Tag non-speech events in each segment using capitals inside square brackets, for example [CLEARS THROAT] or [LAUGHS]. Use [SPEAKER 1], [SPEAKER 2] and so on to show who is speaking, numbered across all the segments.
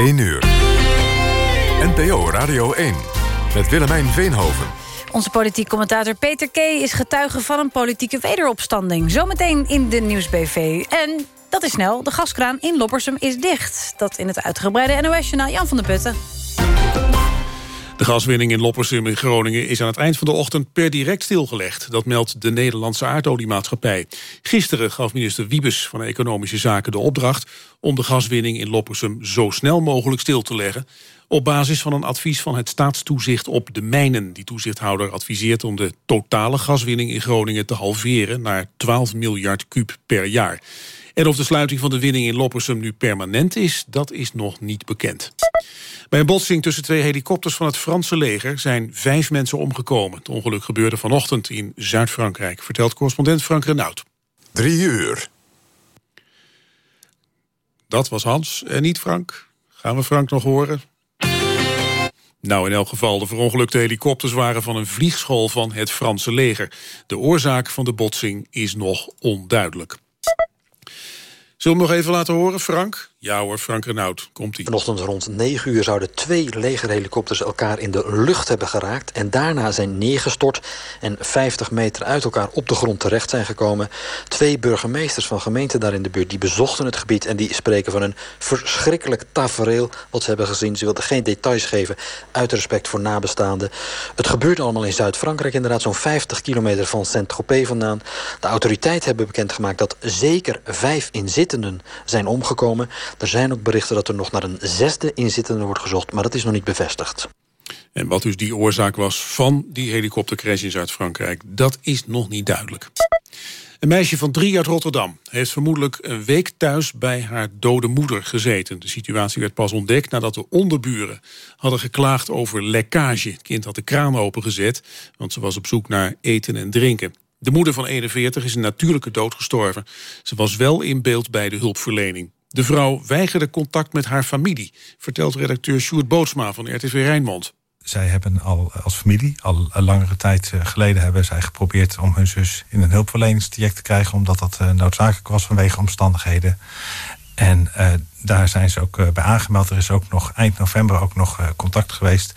[SPEAKER 1] 1 uur. NPO Radio 1 met Willemijn Veenhoven.
[SPEAKER 2] Onze politiek commentator Peter K. is getuige van een politieke wederopstanding. Zometeen in de Nieuwsbv. En dat is snel, de gaskraan in Loppersum is dicht. Dat in het uitgebreide NOS-journaal Jan van der Putten.
[SPEAKER 3] De gaswinning in Loppersum in Groningen is aan het eind van de ochtend per direct stilgelegd. Dat meldt de Nederlandse aardoliemaatschappij. Gisteren gaf minister Wiebes van Economische Zaken de opdracht om de gaswinning in Loppersum zo snel mogelijk stil te leggen. Op basis van een advies van het staatstoezicht op de mijnen. Die toezichthouder adviseert om de totale gaswinning in Groningen te halveren naar 12 miljard kuub per jaar. En of de sluiting van de winning in Loppersum nu permanent is, dat is nog niet bekend. Bij een botsing tussen twee helikopters van het Franse leger zijn vijf mensen omgekomen. Het ongeluk gebeurde vanochtend in Zuid-Frankrijk, vertelt correspondent Frank Renaud.
[SPEAKER 1] Drie uur.
[SPEAKER 3] Dat was Hans en niet Frank. Gaan we Frank nog horen? Nou, in elk geval, de verongelukte helikopters waren van een vliegschool van het Franse leger. De oorzaak van de botsing is nog onduidelijk. Zullen we hem nog even laten horen, Frank? Ja hoor, Frank Renaud, komt ie.
[SPEAKER 4] Vanochtend rond 9 uur zouden twee legerhelikopters elkaar in de lucht hebben geraakt... en daarna zijn neergestort en 50 meter uit elkaar op de grond terecht zijn gekomen. Twee burgemeesters van gemeenten daar in de buurt die bezochten het gebied... en die spreken van een verschrikkelijk tafereel wat ze hebben gezien. Ze wilden geen details geven uit respect voor nabestaanden. Het gebeurt allemaal in Zuid-Frankrijk, inderdaad zo'n 50 kilometer van Saint-Tropez vandaan. De autoriteiten hebben bekendgemaakt dat zeker vijf inzittenden zijn omgekomen... Er zijn ook berichten dat er nog naar een zesde inzittende wordt gezocht... maar dat is nog niet bevestigd.
[SPEAKER 3] En wat dus die oorzaak was van die helikoptercrash in Zuid-Frankrijk... dat is nog niet duidelijk. Een meisje van drie uit Rotterdam heeft vermoedelijk een week thuis bij haar dode moeder gezeten. De situatie werd pas ontdekt nadat de onderburen hadden geklaagd over lekkage. Het kind had de kraan opengezet, want ze was op zoek naar eten en drinken. De moeder van 41 is een natuurlijke dood gestorven. Ze was wel in beeld bij de hulpverlening. De vrouw weigerde contact met haar familie, vertelt redacteur Sjoerd Bootsma van RTV Rijnmond.
[SPEAKER 5] Zij hebben al als familie, al een langere tijd eh, geleden... hebben zij geprobeerd om hun zus in een hulpverleningstraject te krijgen... omdat dat eh, noodzakelijk was vanwege omstandigheden. En uh, daar zijn ze ook bij aangemeld. Er is ook nog eind november ook nog contact geweest.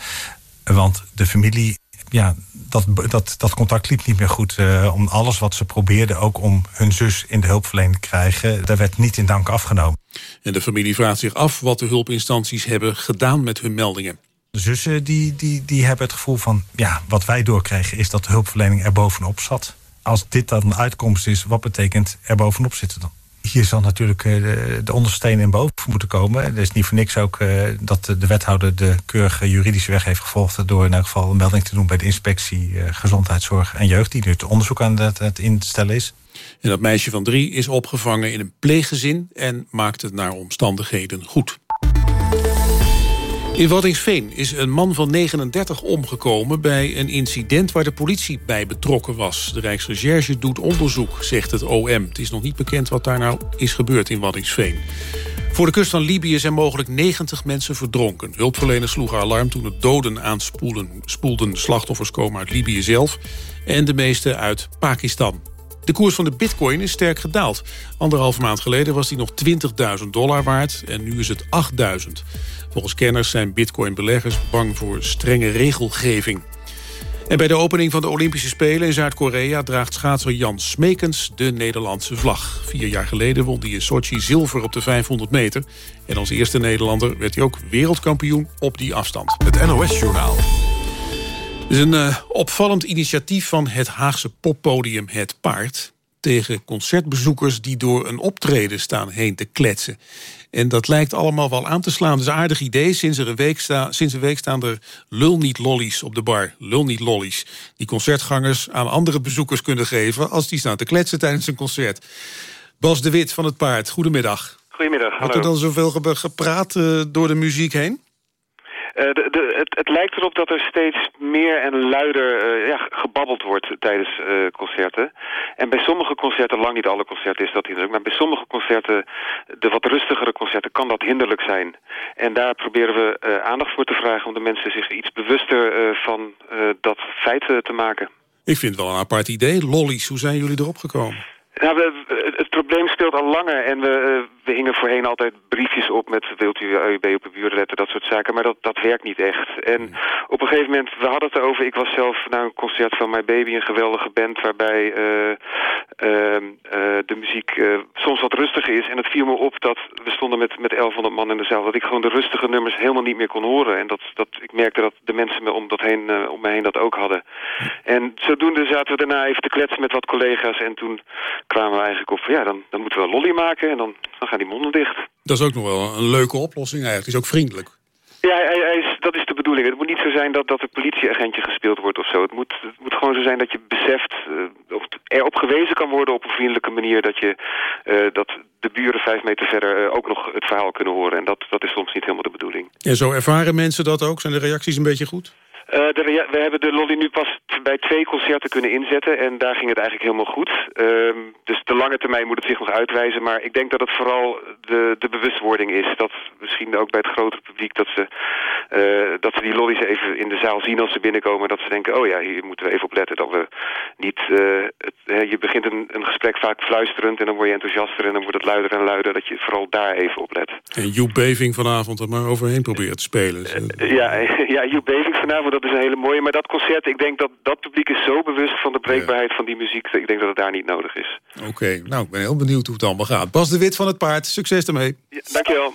[SPEAKER 5] Want de familie ja, dat, dat, dat contact liep niet meer goed. Uh, om alles wat ze probeerden, ook om hun zus in de hulpverlening te krijgen... daar werd niet in dank afgenomen.
[SPEAKER 3] En de familie vraagt zich af wat de hulpinstanties hebben gedaan met hun meldingen.
[SPEAKER 5] De zussen die, die, die hebben het gevoel van... ja, wat wij doorkregen is dat de hulpverlening er bovenop zat. Als dit dan een uitkomst is, wat betekent er bovenop zitten dan? Hier zal natuurlijk eh, de, de ondersteuning in boven moeten komen. Er is niet voor niks ook uh, dat de wethouder de keurige juridische weg heeft gevolgd... door in elk geval een melding te doen bij de inspectie uh, Gezondheidszorg en Jeugd... die nu het onderzoek aan het instellen is.
[SPEAKER 3] En dat meisje van drie is opgevangen in een pleeggezin... en maakt het naar omstandigheden goed. In Waddinxveen is een man van 39 omgekomen... bij een incident waar de politie bij betrokken was. De Rijksrecherche doet onderzoek, zegt het OM. Het is nog niet bekend wat daar nou is gebeurd in Waddinxveen. Voor de kust van Libië zijn mogelijk 90 mensen verdronken. Hulpverleners sloegen alarm toen het doden aanspoelden. Spoelden slachtoffers komen uit Libië zelf... en de meeste uit Pakistan. De koers van de bitcoin is sterk gedaald. Anderhalve maand geleden was die nog 20.000 dollar waard... en nu is het 8.000. Volgens kenners zijn bitcoin-beleggers bang voor strenge regelgeving. En bij de opening van de Olympische Spelen in Zuid-Korea... draagt schaatser Jan Smekens de Nederlandse vlag. Vier jaar geleden won hij in Sochi zilver op de 500 meter. En als eerste Nederlander werd hij ook wereldkampioen op die afstand.
[SPEAKER 1] Het NOS-journaal.
[SPEAKER 3] Het is een uh, opvallend initiatief van het Haagse poppodium Het Paard tegen concertbezoekers die door een optreden staan heen te kletsen. En dat lijkt allemaal wel aan te slaan. Dat is een aardig idee. Sinds, er een week sta, sinds een week staan er lul niet lollies op de bar. Lul niet lollies. Die concertgangers aan andere bezoekers kunnen geven... als die staan te kletsen tijdens een concert. Bas de Wit van het Paard, goedemiddag.
[SPEAKER 6] Goedemiddag,
[SPEAKER 3] Wordt er dan zoveel gepraat uh, door de muziek heen?
[SPEAKER 6] Uh, de, de, het, het, lijkt erop dat er steeds meer en luider uh, ja, gebabbeld wordt tijdens uh, concerten. En bij sommige concerten, lang niet alle concerten is dat hinderlijk... maar bij sommige concerten, de wat rustigere concerten, kan dat hinderlijk zijn. En daar proberen we aandacht voor te vragen... om de mensen zich iets bewuster van dat feit te maken.
[SPEAKER 3] Ik vind het wel een apart idee. Lollies, hoe zijn jullie erop gekomen?
[SPEAKER 6] Nou, probleem speelt al langer en we we hingen voorheen altijd briefjes op met wilt u AUB op de buren letten, dat soort zaken. Maar dat, dat werkt niet echt. En op een gegeven moment, we hadden het erover, ik was zelf naar een concert van My Baby, een geweldige band waarbij uh, uh, de muziek soms wat rustiger is. En het viel me op dat we stonden met, met 1100 man in de zaal, dat ik gewoon de rustige nummers helemaal niet meer kon horen. En dat, dat, ik merkte dat de mensen me om, dat heen, om me heen dat ook hadden. En zodoende zaten we daarna even te kletsen met wat collega's en toen kwamen we eigenlijk op, ja, dan, dan moeten we een lolly maken en dan, dan gaan die monden dicht.
[SPEAKER 3] Dat is ook nog wel een leuke oplossing eigenlijk. Het is ook vriendelijk.
[SPEAKER 6] Ja, hij, hij is, dat is de bedoeling. Het moet niet zo zijn dat, dat een politieagentje gespeeld wordt of zo. Het moet, het moet gewoon zo zijn dat je beseft, uh, of erop gewezen kan worden op een vriendelijke manier... dat, je, uh, dat de buren vijf meter verder uh, ook nog het verhaal kunnen horen. En dat, dat is soms niet helemaal de bedoeling.
[SPEAKER 3] En zo ervaren mensen dat ook? Zijn de reacties een beetje goed?
[SPEAKER 6] Uh, de, we hebben de lolly nu pas bij twee concerten kunnen inzetten en daar ging het eigenlijk helemaal goed. Uh, dus de lange termijn moet het zich nog uitwijzen, maar ik denk dat het vooral de, de bewustwording is. Dat misschien ook bij het grotere publiek dat ze, uh, dat ze die lollies even in de zaal zien als ze binnenkomen. Dat ze denken, oh ja, hier moeten we even op letten. Dat we niet, het, je begint een, een gesprek vaak fluisterend en dan word je enthousiaster en dan wordt het luider en luider. Dat je vooral daar even op let.
[SPEAKER 3] En Joep Beving vanavond er maar overheen probeert te spelen.
[SPEAKER 6] ja, [LAUGHS] ja, Joep Beving vanavond dat is een hele mooie. Maar dat concert, ik denk dat dat publiek is zo bewust van de breekbaarheid van die muziek. Ik denk dat het daar niet nodig is.
[SPEAKER 3] Oké, nou ik ben heel benieuwd hoe het allemaal gaat. Bas de Wit van het Paard, succes ermee.
[SPEAKER 6] Ja, dankjewel.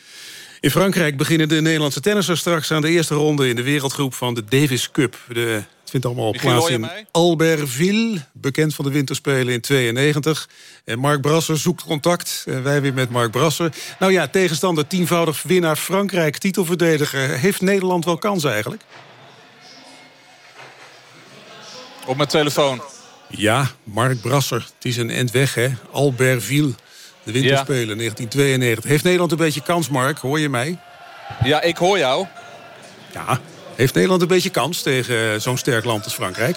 [SPEAKER 3] In Frankrijk beginnen de Nederlandse tennissers straks aan de eerste ronde... in de wereldgroep van de Davis Cup. De, het vindt allemaal plaats in Albertville, bekend van de winterspelen in 92. En Mark Brasser zoekt contact. En wij weer met Mark Brasser. Nou ja, tegenstander tienvoudig winnaar Frankrijk, titelverdediger. Heeft Nederland wel kans eigenlijk?
[SPEAKER 7] Op mijn telefoon.
[SPEAKER 3] Ja, Mark Brasser. Het is een end weg, hè. Albertville. De winterspelen, ja. 1992. Heeft Nederland een beetje kans, Mark? Hoor je mij?
[SPEAKER 7] Ja, ik hoor jou.
[SPEAKER 3] Ja, heeft Nederland een beetje kans tegen zo'n sterk land als Frankrijk?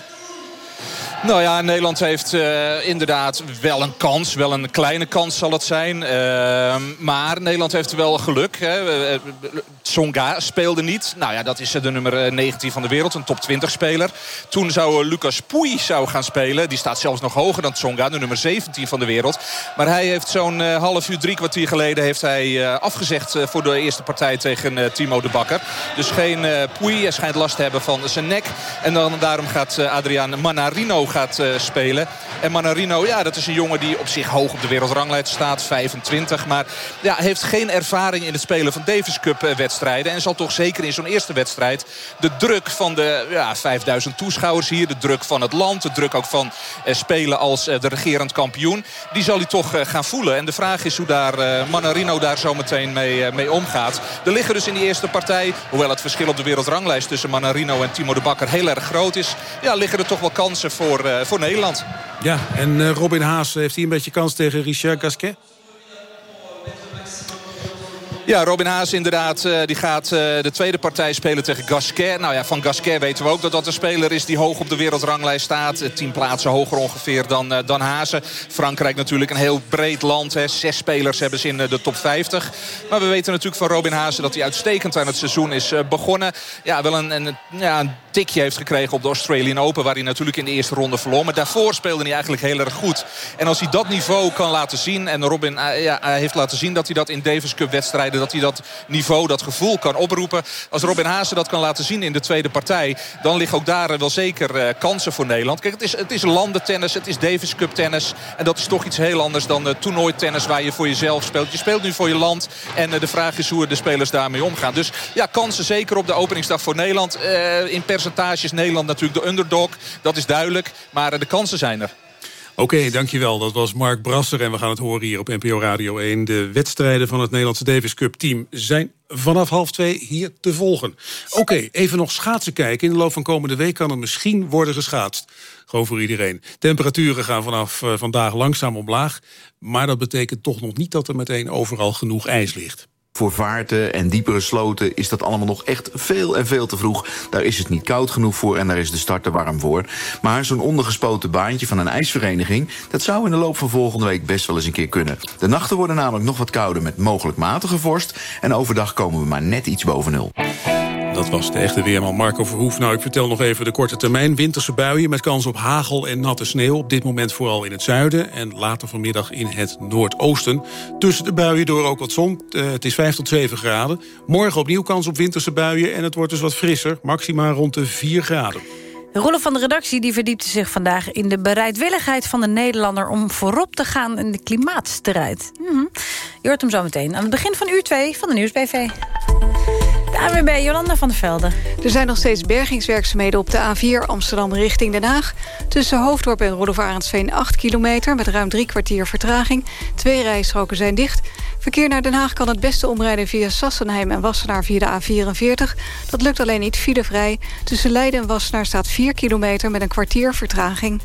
[SPEAKER 7] Nou ja, Nederland heeft uh, inderdaad wel een kans. Wel een kleine kans zal het zijn. Uh, maar Nederland heeft wel geluk. Hè. Tsonga speelde niet. Nou ja, dat is de nummer 19 van de wereld. Een top 20 speler. Toen zou Lucas Pouy zou gaan spelen. Die staat zelfs nog hoger dan Tsonga. De nummer 17 van de wereld. Maar hij heeft zo'n half uur, drie kwartier geleden... heeft hij afgezegd voor de eerste partij tegen Timo de Bakker. Dus geen Pouy. Hij schijnt last te hebben van zijn nek. En dan, daarom gaat Adriaan Manarino gaat uh, spelen. En Manarino, ja, dat is een jongen die op zich hoog op de wereldranglijst staat. 25, maar ja, heeft geen ervaring in het spelen van Davis Cup uh, wedstrijden. En zal toch zeker in zo'n eerste wedstrijd de druk van de ja, 5000 toeschouwers hier. De druk van het land. De druk ook van uh, spelen als de regerend kampioen. Die zal hij toch gaan voelen. En de vraag is hoe daar Manarino daar zo meteen mee, mee omgaat. Er liggen dus in die eerste partij, hoewel het verschil op de wereldranglijst tussen Manarino en Timo de Bakker heel erg groot is. Ja, liggen er toch wel kansen voor, voor Nederland.
[SPEAKER 3] Ja, en Robin Haas, heeft hij een beetje kans tegen Richard Gasquet?
[SPEAKER 7] Ja, Robin Haas inderdaad. Uh, die gaat uh, de tweede partij spelen tegen Gasquet. Nou ja, van Gasquet weten we ook dat dat een speler is... die hoog op de wereldranglijst staat. Uh, tien plaatsen hoger ongeveer dan, dan Hazen. Frankrijk natuurlijk een heel breed land. Hè. Zes spelers hebben ze in de top 50. Maar we weten natuurlijk van Robin Hazen... dat hij uitstekend aan het seizoen is begonnen. Ja, wel een, een, ja, een tikje heeft gekregen op de Australian Open... waar hij natuurlijk in de eerste ronde verloor. Maar daarvoor speelde hij eigenlijk heel erg goed. En als hij dat niveau kan laten zien... en Robin ja, heeft laten zien dat hij dat in Davis Cup wedstrijden dat hij dat niveau, dat gevoel kan oproepen. Als Robin Haase dat kan laten zien in de tweede partij... dan liggen ook daar wel zeker uh, kansen voor Nederland. Kijk, het is, het is landentennis, het is Davis Cup tennis. En dat is toch iets heel anders dan uh, toernooitennis waar je voor jezelf speelt. Je speelt nu voor je land. En de vraag is hoe de spelers daarmee omgaan. Dus ja, kansen zeker op de openingsdag voor Nederland. in percentages Nederland natuurlijk de underdog. Dat is duidelijk. Maar de kansen zijn er.
[SPEAKER 3] Oké, dankjewel. Dat was Mark Brasser en we gaan het horen hier op NPO Radio 1. De wedstrijden van het Nederlandse Davis Cup team zijn vanaf half twee hier te volgen. Oké, even nog schaatsen kijken. In de loop van komende week kan er misschien worden geschaatst. Gewoon voor iedereen. Temperaturen gaan vanaf uh, vandaag langzaam omlaag. Maar dat betekent toch nog niet dat er meteen overal genoeg ijs ligt.
[SPEAKER 8] Voor vaarten en diepere sloten is dat allemaal nog echt veel en veel te vroeg. Daar is het niet koud genoeg voor en daar is de start te warm voor. Maar zo'n ondergespoten baantje van een ijsvereniging... dat zou in de loop van volgende week best wel eens een keer kunnen. De nachten worden namelijk nog wat kouder met mogelijk matige vorst... en overdag komen we maar net iets boven nul.
[SPEAKER 3] Dat was de echte weerman Marco Verhoef. Nou, ik vertel nog even de korte termijn. Winterse buien met kans op hagel en natte sneeuw. Op dit moment vooral in het zuiden en later vanmiddag in het noordoosten. Tussen de buien door ook wat zon. Uh, het is 5 tot 7 graden. Morgen opnieuw kans op winterse buien en het wordt dus wat frisser. Maxima rond de 4 graden.
[SPEAKER 2] Rollen van de redactie die verdiepte zich vandaag in de bereidwilligheid van de Nederlander om voorop te gaan in de klimaatstrijd. Mm. Je hoort hem zo meteen aan het begin van uur 2 van de Nieuwsbv. ANWB Jolanda van der Velde.
[SPEAKER 9] Er zijn nog steeds bergingswerkzaamheden op de A4 Amsterdam richting Den Haag. Tussen Hoofddorp en Roelof 8 kilometer met ruim drie kwartier vertraging. Twee rijstroken zijn dicht. Verkeer naar Den Haag kan het beste omrijden via Sassenheim en Wassenaar via de A44. Dat lukt alleen niet filevrij. Tussen Leiden en Wassenaar staat 4 kilometer met een kwartier vertraging.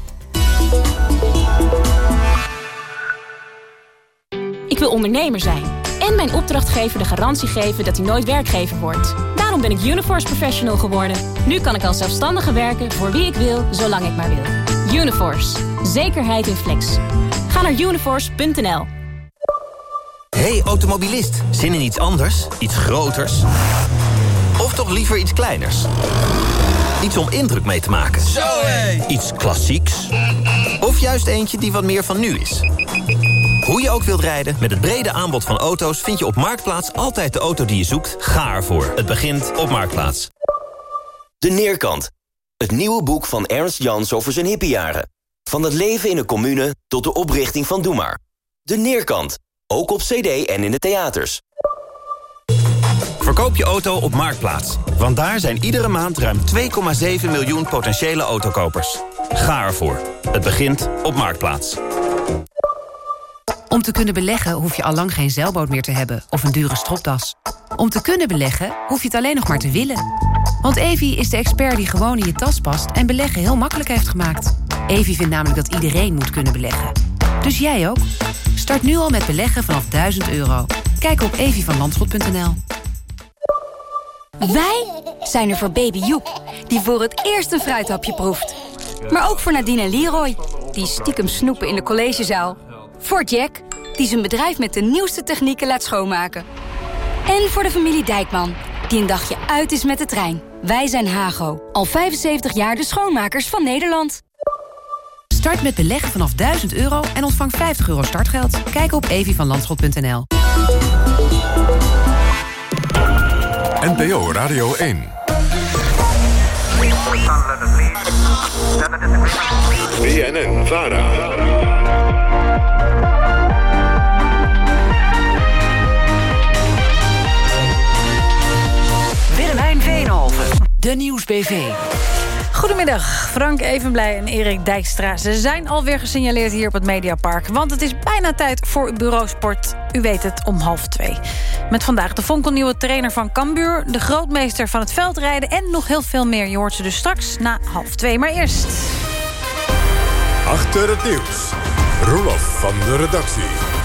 [SPEAKER 10] Ik wil ondernemer zijn en mijn opdrachtgever de garantie geven dat hij nooit werkgever wordt. Daarom ben ik Uniforce Professional geworden. Nu kan ik als zelfstandige werken voor wie ik wil, zolang ik maar wil. Uniforce. Zekerheid in flex. Ga naar uniforce.nl.
[SPEAKER 11] Hey automobilist, zin in iets anders? Iets groters? Of toch liever iets kleiners? Iets om indruk mee te maken?
[SPEAKER 12] Zo!
[SPEAKER 11] Iets klassieks? Of juist eentje die wat meer van nu is? Hoe je ook wilt rijden, met het brede aanbod van auto's... vind je op Marktplaats altijd de auto die je zoekt. Ga ervoor. Het begint op Marktplaats.
[SPEAKER 13] De Neerkant. Het nieuwe boek van Ernst Jans over zijn hippiejaren. Van het leven in een commune tot de oprichting van Doe Maar. De Neerkant. Ook op cd en in de theaters.
[SPEAKER 11] Verkoop je auto op Marktplaats. Want daar zijn iedere maand ruim 2,7 miljoen potentiële autokopers. Ga ervoor. Het begint op Marktplaats.
[SPEAKER 14] Om te kunnen beleggen hoef je al lang geen zeilboot meer te hebben of een dure stropdas. Om te kunnen beleggen hoef je het alleen nog maar te willen. Want Evi is de expert die gewoon in je tas past en beleggen heel makkelijk heeft gemaakt. Evi vindt namelijk dat iedereen moet kunnen beleggen. Dus jij ook? Start nu al met beleggen vanaf 1000 euro. Kijk op evievanlandschot.nl.
[SPEAKER 15] Wij zijn er voor baby Joep, die voor het eerst een fruithapje proeft. Maar ook voor Nadine en Leroy, die stiekem snoepen in de collegezaal. Voor Jack, die zijn bedrijf met de nieuwste technieken laat schoonmaken. En voor de familie Dijkman, die een dagje uit is met de trein. Wij zijn Hago, al 75 jaar de schoonmakers van Nederland.
[SPEAKER 14] Start met beleggen vanaf 1000 euro en ontvang 50 euro startgeld. Kijk op evievanlandschot.nl.
[SPEAKER 1] NPO Radio 1. BNN Vara.
[SPEAKER 2] De Nieuwsbv. Goedemiddag, Frank Evenblij en Erik Dijkstra. Ze zijn alweer gesignaleerd hier op het Mediapark. Want het is bijna tijd voor Bureausport. U weet het, om half twee. Met vandaag de fonkelnieuwe trainer van Cambuur... de grootmeester van het veldrijden en nog heel veel meer. Je hoort ze dus straks na half twee. Maar eerst...
[SPEAKER 1] Achter het nieuws. Roelof van de redactie.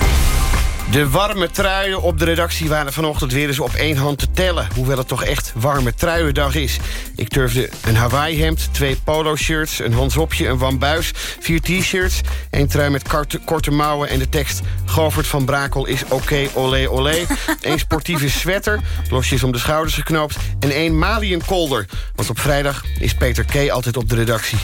[SPEAKER 16] De warme truien op de redactie waren vanochtend weer eens op één hand te tellen. Hoewel het toch echt warme truiendag is. Ik turfde een Hawaii-hemd, twee polo-shirts, een handsopje, een wambuis... vier t-shirts, één trui met korte, korte mouwen en de tekst... Govert van Brakel is oké, okay, olé, olé. Eén sportieve sweater, losjes om de schouders geknoopt... en één maliënkolder. Want op vrijdag is Peter K. altijd op de redactie.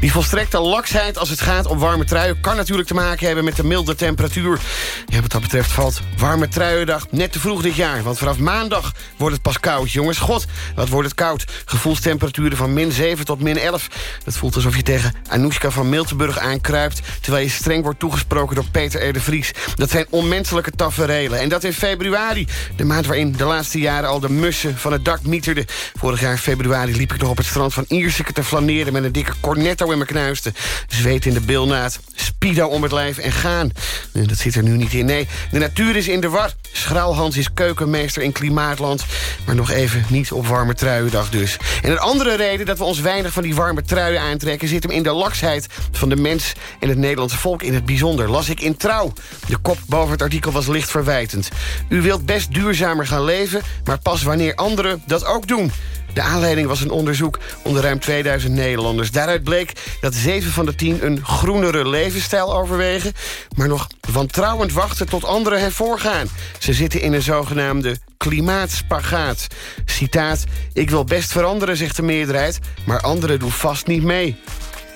[SPEAKER 16] Die volstrekte laksheid als het gaat om warme truien... kan natuurlijk te maken hebben met de milde temperatuur. Ja, wat dat betreft valt warme truiendag net te vroeg dit jaar. Want vanaf maandag wordt het pas koud. Jongens, god, wat wordt het koud. Gevoelstemperaturen van min 7 tot min 11. Dat voelt alsof je tegen Anoushka van Miltenburg aankruipt... terwijl je streng wordt toegesproken door Peter R. de Vries. Dat zijn onmenselijke taferelen. En dat in februari, de maand waarin de laatste jaren... al de mussen van het dak mieterden. Vorig jaar februari liep ik nog op het strand van Ierseke te flaneren... met een dikke cornetto in mijn knuisten. Zweet in de bilnaad, speedo om het lijf en gaan. Dat zit er nu niet in, nee. De natuur is in de war. Schraalhans is keukenmeester in klimaatland. Maar nog even niet op warme truiendag dus. En een andere reden dat we ons weinig van die warme truien aantrekken... zit hem in de laksheid van de mens en het Nederlandse volk in het bijzonder. Las ik in Trouw. De kop boven het artikel was licht verwijtend. U wilt best duurzamer gaan leven, maar pas wanneer anderen dat ook doen. De aanleiding was een onderzoek onder ruim 2000 Nederlanders. Daaruit bleek dat 7 van de 10 een groenere levensstijl overwegen... maar nog wantrouwend wachten tot anderen hervorgaan. Ze zitten in een zogenaamde klimaatspagaat. Citaat, ik wil best veranderen, zegt de meerderheid... maar anderen doen vast niet mee.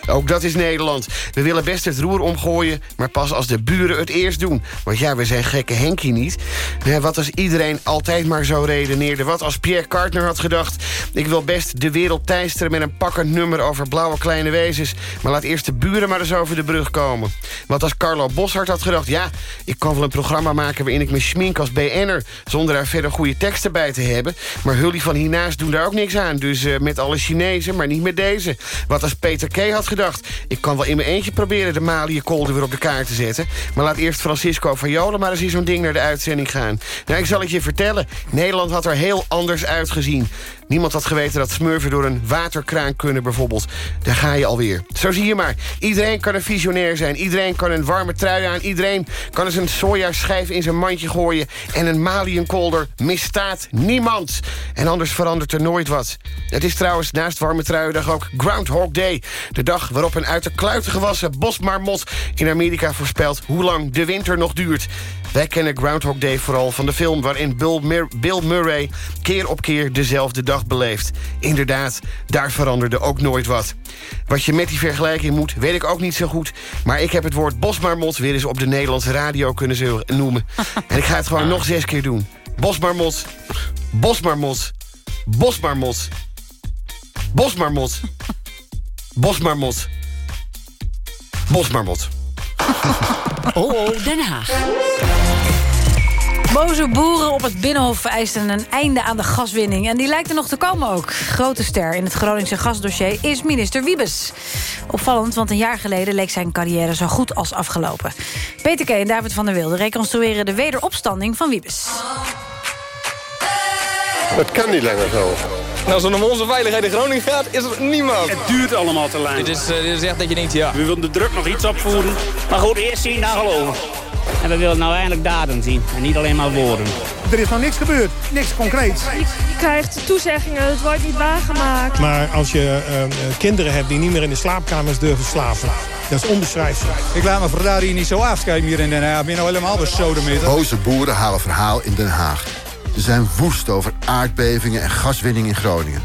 [SPEAKER 16] Ook dat is Nederland. We willen best het roer omgooien, maar pas als de buren het eerst doen. Want ja, we zijn gekke Henkie niet. Wat als iedereen altijd maar zo redeneerde? Wat als Pierre Cartner had gedacht... ik wil best de wereld teisteren met een pakkend nummer over blauwe kleine wezens... maar laat eerst de buren maar eens over de brug komen. Wat als Carlo Boshart had gedacht... ja, ik kan wel een programma maken waarin ik me schmink als BN'er... zonder daar verder goede teksten bij te hebben. Maar Hully van hiernaast doen daar ook niks aan. Dus uh, met alle Chinezen, maar niet met deze. Wat als Peter K. had gedacht... ik kan wel in mijn eentje proberen de Malië kolder weer op de kaart te zetten... maar laat eerst Francisco van Jolen maar eens in zo'n ding naar de uitzending gaan. Nou, ik zal het je vertellen. Nederland had er heel anders uitgezien. Niemand had geweten dat smurfen door een waterkraan kunnen bijvoorbeeld. Daar ga je alweer. Zo zie je maar. Iedereen kan een visionair zijn. Iedereen kan een warme trui aan. Iedereen kan eens een sojaschijf in zijn mandje gooien. En een maliënkolder misstaat niemand. En anders verandert er nooit wat. Het is trouwens naast warme truiendag ook Groundhog Day. De dag waarop een uit de kluiten gewassen bosmarmot in Amerika voorspelt... hoe lang de winter nog duurt. Wij kennen Groundhog Day vooral van de film... waarin Bill Murray keer op keer dezelfde dag beleeft. Inderdaad, daar veranderde ook nooit wat. Wat je met die vergelijking moet, weet ik ook niet zo goed. Maar ik heb het woord bosmarmot weer eens op de Nederlandse radio kunnen noemen. [LAUGHS] En ik ga het gewoon nog zes keer doen. Bosmarmot, bosmarmot, bosmarmot, bosmarmot, bosmarmot, bosmarmot. [LAUGHS]
[SPEAKER 2] Oh, oh, Den Haag. Boze boeren op het Binnenhof vereisten een einde aan de gaswinning. En die lijkt er nog te komen ook. Grote ster in het Groningse gasdossier is minister Wiebes. Opvallend, want een jaar geleden leek zijn carrière zo goed als afgelopen. Peter K. en David van der Wilde reconstrueren de wederopstanding van Wiebes.
[SPEAKER 12] Het kan niet langer zo.
[SPEAKER 17] Als het om onze veiligheid in Groningen gaat, is er niemand.
[SPEAKER 18] Het duurt allemaal te lang.
[SPEAKER 17] Dit is, uh, dit is echt dat je denkt, ja.
[SPEAKER 18] We willen de druk nog iets opvoeren.
[SPEAKER 19] Maar goed, eerst zien, dan geloven. En we willen nou eindelijk daden zien en niet alleen maar woorden.
[SPEAKER 20] Er is nog niks gebeurd, niks concreets.
[SPEAKER 21] Je, je krijgt toezeggingen, het wordt niet waargemaakt.
[SPEAKER 20] Maar als je uh, kinderen hebt die niet meer in de slaapkamers durven slapen... dat is onbeschrijfelijk.
[SPEAKER 22] Ik laat me vandaar hier niet zo afschrijven hier in Den Haag. Ik ben nou helemaal besodemieterd.
[SPEAKER 23] Boze boeren halen verhaal in Den Haag. Ze zijn woest over aardbevingen en gaswinning in Groningen.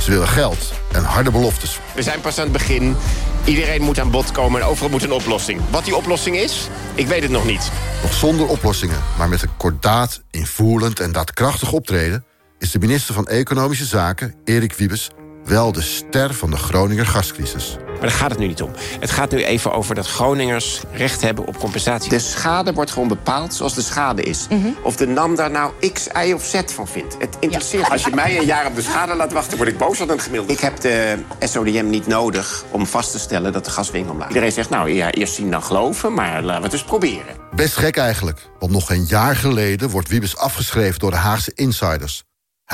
[SPEAKER 23] Ze willen geld en harde beloftes.
[SPEAKER 24] We zijn pas aan het begin. Iedereen moet aan bod komen en overal moet een oplossing. Wat die oplossing is, ik weet het nog niet.
[SPEAKER 23] Nog zonder oplossingen, maar met een kordaat, invoerend en daadkrachtig optreden... is de minister van Economische Zaken, Erik Wiebes... wel de ster van de Groninger gascrisis.
[SPEAKER 24] Maar daar gaat het nu niet om. Het gaat nu even over dat Groningers recht hebben op compensatie. De schade wordt gewoon bepaald zoals de schade is. Of de NAM daar nou X, Y of Z van vindt. Het interesseert. Als je mij een jaar op de schade laat wachten... word ik boos op het gemiddelde. Ik heb de SODM niet nodig om vast te stellen dat de gaswinning omlaag. Iedereen zegt, nou, ja, eerst zien dan geloven, maar laten we het eens proberen.
[SPEAKER 23] Best gek eigenlijk, want nog geen jaar geleden... wordt Wiebes afgeschreven door de Haagse insiders.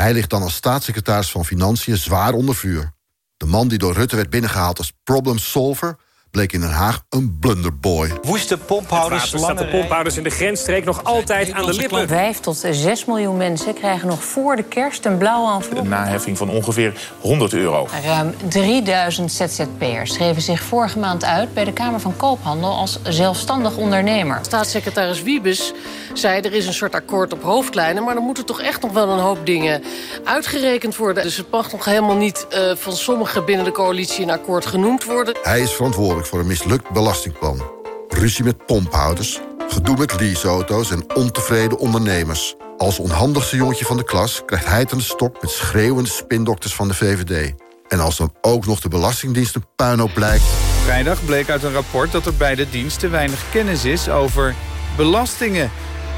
[SPEAKER 23] Hij ligt dan als staatssecretaris van Financiën zwaar onder vuur. De man die door Rutte werd binnengehaald als problem solver... bleek in Den Haag een blunderboy.
[SPEAKER 25] Woeste pomphouders...
[SPEAKER 26] Staat de pomphouders in de grensstreek nog altijd aan de lippen.
[SPEAKER 27] 5 tot 6 miljoen mensen krijgen nog voor de kerst een blauwe envelop.
[SPEAKER 28] Een naheffing van ongeveer 100 euro.
[SPEAKER 27] Ruim 3000 ZZP'ers schreven zich vorige maand uit... bij de Kamer van Koophandel als zelfstandig ondernemer.
[SPEAKER 29] Staatssecretaris Wiebes zei... er is een soort akkoord op hoofdlijnen... maar er moeten toch echt nog wel een hoop dingen uitgerekend worden. Dus het mag nog helemaal niet uh, van sommigen binnen de coalitie... een akkoord genoemd worden.
[SPEAKER 23] Hij is verantwoordelijk voor een mislukt belastingplan. Ruzie met pomphouders, gedoe met leaseauto's en ontevreden ondernemers. Als onhandigste jongetje van de klas krijgt hij ten de stok... met schreeuwende spindokters van de VVD. En als dan ook nog de Belastingdienst een puinhoop blijkt...
[SPEAKER 30] Vrijdag bleek uit een rapport dat er bij de dienst te weinig kennis is over belastingen.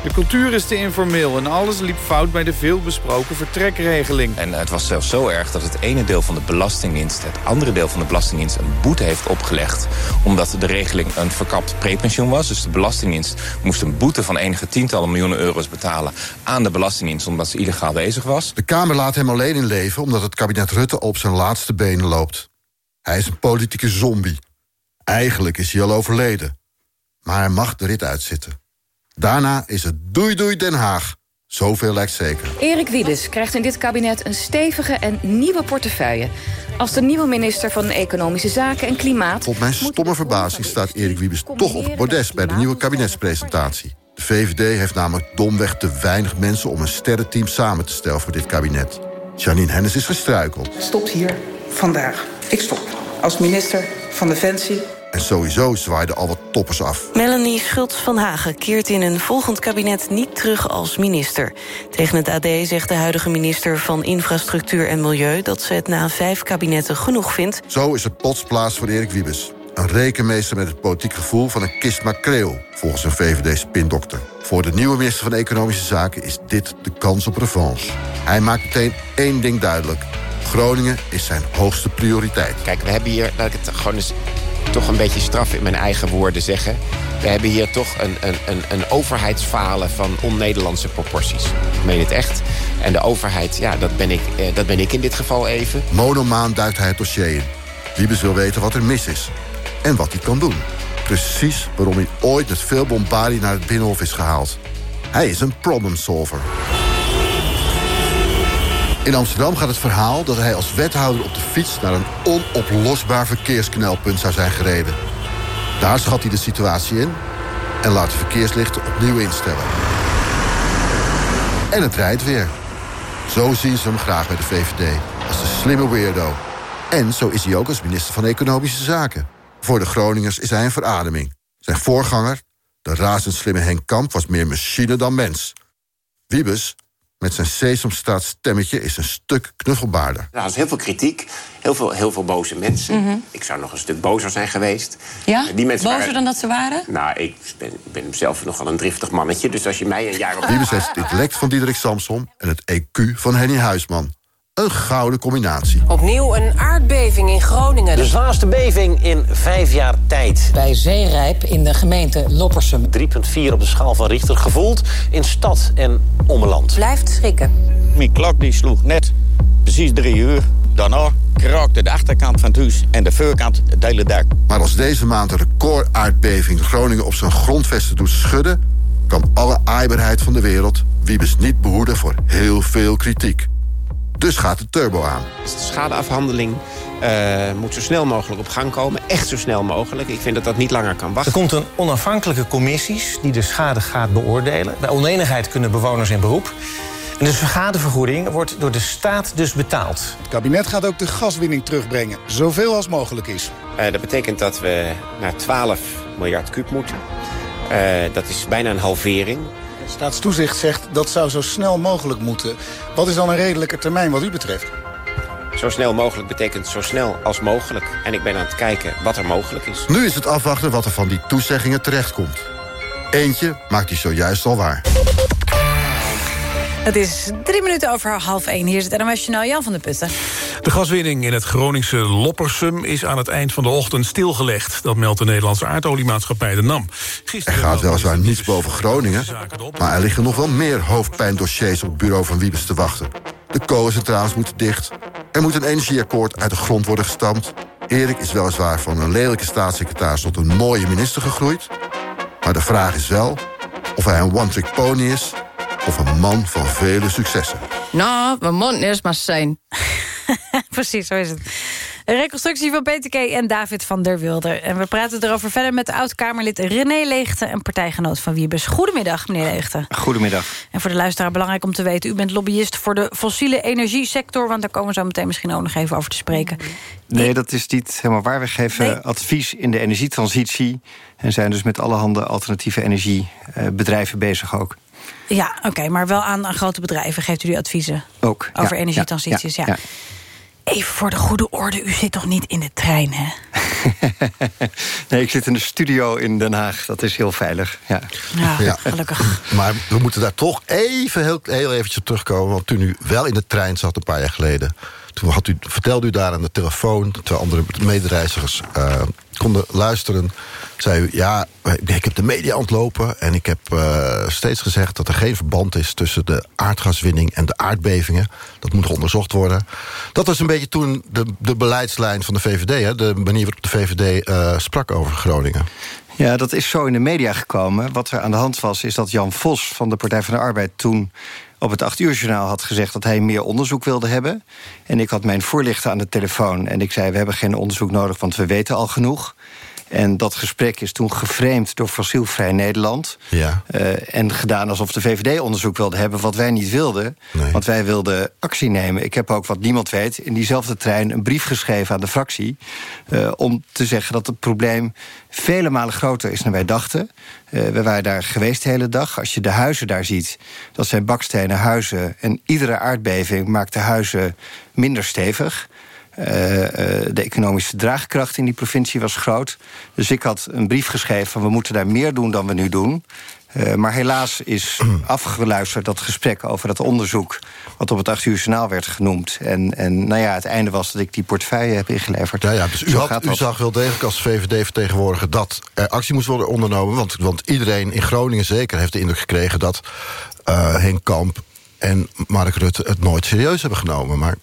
[SPEAKER 30] De cultuur is te informeel en alles liep fout bij de veelbesproken vertrekregeling.
[SPEAKER 31] En het was zelfs zo erg dat het ene deel van de Belastingdienst... het andere deel van de Belastingdienst een boete heeft opgelegd... omdat de regeling een verkapt prepensioen was. Dus de Belastingdienst moest een boete van enige tientallen miljoenen euro's betalen... aan de Belastingdienst omdat ze illegaal bezig was.
[SPEAKER 23] De Kamer laat hem alleen in leven omdat het kabinet Rutte op zijn laatste benen loopt. Hij is een politieke zombie. Eigenlijk is hij al overleden. Maar hij mag de rit uitzitten. Daarna is het doei doei Den Haag. Zoveel lijkt zeker.
[SPEAKER 32] Erik Wiebes krijgt in dit kabinet een stevige en nieuwe portefeuille. Als de nieuwe minister van Economische Zaken en Klimaat...
[SPEAKER 23] Tot mijn stomme verbazing staat Erik Wiebes toch op het bordes... bij de nieuwe kabinetspresentatie. De VVD heeft namelijk domweg te weinig mensen... om een sterrenteam samen te stellen voor dit kabinet. Janine Hennis is gestruikeld.
[SPEAKER 33] Stopt hier vandaag. Ik stop. Als minister van Defensie
[SPEAKER 23] en sowieso zwaaiden al wat toppers af.
[SPEAKER 34] Melanie Schultz van Hagen keert in een volgend kabinet niet terug als minister. Tegen het AD zegt de huidige minister van Infrastructuur en Milieu... dat ze het na vijf kabinetten genoeg vindt.
[SPEAKER 23] Zo is er plots plaats voor Erik Wiebes. Een rekenmeester met het politiek gevoel van een kist makreel... volgens een VVD-spindokter. Voor de nieuwe minister van Economische Zaken is dit de kans op revanche. Hij maakt meteen één ding duidelijk. Groningen is zijn hoogste prioriteit.
[SPEAKER 24] Kijk, we hebben hier, laat ik het gewoon eens toch een beetje straf in mijn eigen woorden zeggen. We hebben hier toch een, een, een, overheidsfalen van on-Nederlandse proporties. Ik meen het echt. En de overheid, ja, dat ben ik, eh, dat ben ik in dit geval even.
[SPEAKER 23] Monomaan duikt hij het dossier in. Wil weten wat er mis is. En wat hij kan doen. Precies waarom hij ooit met veel bombardie naar het Binnenhof is gehaald. Hij is een problem solver. In Amsterdam gaat het verhaal dat hij als wethouder op de fiets... naar een onoplosbaar verkeersknelpunt zou zijn gereden. Daar schat hij de situatie in en laat de verkeerslichten opnieuw instellen. En het rijdt weer. Zo zien ze hem graag bij de VVD, als de slimme weirdo. En zo is hij ook als minister van Economische Zaken. Voor de Groningers is hij een verademing. Zijn voorganger, de razendslimme Henk Kamp, was meer machine dan mens. Wiebes met zijn Sesamstraat stemmetje is een stuk knuffelbaarder.
[SPEAKER 24] Er is heel veel kritiek, heel veel, heel veel boze mensen.
[SPEAKER 32] Mhm.
[SPEAKER 24] Ik zou nog een stuk bozer zijn geweest.
[SPEAKER 32] Ja?
[SPEAKER 24] Die mensen
[SPEAKER 32] Bozer
[SPEAKER 24] waren-
[SPEAKER 32] dan dat ze waren?
[SPEAKER 24] Nou, ik ben, ben zelf nogal een driftig mannetje. Dus als je mij een jaar op...
[SPEAKER 23] Wiebes heeft het intellect van Diederik Samsom en het EQ van Henny Huisman. Een gouden combinatie.
[SPEAKER 35] Opnieuw een aardbeving in Groningen.
[SPEAKER 36] De zwaarste beving in vijf jaar tijd.
[SPEAKER 35] Bij Zeerijp in de gemeente Loppersum.
[SPEAKER 36] 3,4 op de schaal van Richter gevoeld in stad en ommeland.
[SPEAKER 35] Blijft schrikken.
[SPEAKER 37] Mijn klok die sloeg net precies drie uur. Daarna kraakte de achterkant van het huis en de voorkant het hele dak.
[SPEAKER 23] Maar als deze maand een recordaardbeving Groningen op zijn grondvesten doet schudden... kan alle aaibaarheid van de wereld Wiebes niet behoeden voor heel veel kritiek. Dus gaat de turbo aan.
[SPEAKER 24] Dus de schadeafhandeling eh, moet zo snel mogelijk op gang komen. Echt zo snel mogelijk. Ik vind dat dat niet langer kan
[SPEAKER 38] Er
[SPEAKER 24] wachten.
[SPEAKER 38] komt een onafhankelijke commissie die de schade gaat beoordelen. Bij onenigheid kunnen bewoners in beroep. En de schadevergoeding wordt door de staat dus betaald.
[SPEAKER 39] Het kabinet gaat ook de gaswinning terugbrengen. Zoveel als mogelijk is.
[SPEAKER 24] Eh, dat betekent dat we naar 12 miljard kuub moeten. Eh, dat is bijna een halvering.
[SPEAKER 39] Staatstoezicht zegt dat zou zo snel mogelijk moeten. Wat is dan een redelijke termijn wat u betreft?
[SPEAKER 24] Zo snel mogelijk betekent zo snel als mogelijk. En ik ben aan het kijken wat er mogelijk is.
[SPEAKER 23] Nu is het afwachten wat er van die toezeggingen terechtkomt. Eentje maakt hij zojuist al waar.
[SPEAKER 2] Het is drie minuten over half één. Hier is het NOS Journaal Jan van der Putten.
[SPEAKER 12] De gaswinning in het Groningse Loppersum is aan het eind van de ochtend stilgelegd. Dat meldt de Nederlandse aardoliemaatschappij de NAM.
[SPEAKER 23] Er gaat weliswaar niets boven Groningen... maar er liggen nog wel meer hoofdpijndossiers op het bureau van Wiebes te wachten. De kolencentrales moeten dicht. Er moet een energieakkoord uit de grond worden gestampt. Erik is weliswaar van een lelijke staatssecretaris... tot een mooie minister gegroeid. Maar de vraag is wel of hij een one-trick pony is... of een man van vele successen.
[SPEAKER 35] Nou, we moeten eerst maar zijn. [LAUGHS]
[SPEAKER 2] Precies, zo is het. Een reconstructie van Peter K. en David van der Wilder. En we praten erover verder met oud-Kamerlid René Leegte... en partijgenoot van Wiebes. Goedemiddag, meneer Leegte.
[SPEAKER 40] Goedemiddag.
[SPEAKER 2] En voor de luisteraar belangrijk om te weten... u bent lobbyist voor de fossiele energiesector... want daar komen we zo meteen misschien ook nog even over te spreken.
[SPEAKER 40] Nee, dat is niet helemaal waar. We geven advies in de energietransitie... en zijn dus met allerhande alternatieve energiebedrijven bezig ook.
[SPEAKER 2] Ja, oké, maar wel aan, aan grote bedrijven geeft u die adviezen...
[SPEAKER 40] Ook.
[SPEAKER 2] over
[SPEAKER 40] ja,
[SPEAKER 2] energietransities, ja.
[SPEAKER 40] ja.
[SPEAKER 2] Even voor de goede orde, u zit toch niet in de trein, hè? [LAUGHS]
[SPEAKER 40] Nee, ik zit in de studio in Den Haag. Dat is heel veilig. Ja,
[SPEAKER 2] ja gelukkig.
[SPEAKER 23] Maar we moeten daar toch even heel, heel eventjes op terugkomen... want toen u wel in de trein zat een paar jaar geleden... toen had u, vertelde u daar aan de telefoon... terwijl andere medereizigers eh, konden luisteren... zei u, ja, ik heb de media ontlopen... en ik heb eh, steeds gezegd dat er geen verband is... tussen de aardgaswinning en de aardbevingen. Dat moet onderzocht worden. Dat was een beetje toen de, de beleidslijn van de VVD... Hè, de manier waarop de VVD eh, sprak over Groningen.
[SPEAKER 40] Ja, dat is zo in de media gekomen. Wat er aan de hand was, is dat Jan Vos van de Partij van de Arbeid... toen op het 8 uur journaal had gezegd dat hij meer onderzoek wilde hebben. En ik had mijn voorlichter aan de telefoon en ik zei... we hebben geen onderzoek nodig, want we weten al genoeg. En dat gesprek is toen geframed door Fossielvrij Nederland.
[SPEAKER 23] Ja.
[SPEAKER 40] Uh, en gedaan alsof de VVD onderzoek wilde hebben... wat wij niet wilden,
[SPEAKER 23] Nee.
[SPEAKER 40] want wij wilden actie nemen. Ik heb ook, wat niemand weet, in diezelfde trein... een brief geschreven aan de fractie... Uh, om te zeggen dat het probleem vele malen groter is dan wij dachten. Uh, we waren daar geweest de hele dag. Als je de huizen daar ziet, dat zijn bakstenen huizen... en iedere aardbeving maakt de huizen minder stevig... Uh, uh, de economische draagkracht in die provincie was groot. Dus ik had een brief geschreven van we moeten daar meer doen dan we nu doen. Uh, maar helaas is [CLEARS THROAT] afgeluisterd dat gesprek over dat onderzoek... wat op het 8 uur journaal werd genoemd. En, en nou ja, het einde was dat ik die portefeuille heb ingeleverd.
[SPEAKER 23] Ja, ja, dus u, had, u zag wel degelijk als VVD-vertegenwoordiger... dat er actie moest worden ondernomen. Want, want iedereen in Groningen zeker heeft de indruk gekregen... dat uh, Henk Kamp en Mark Rutte het nooit serieus hebben genomen. Maar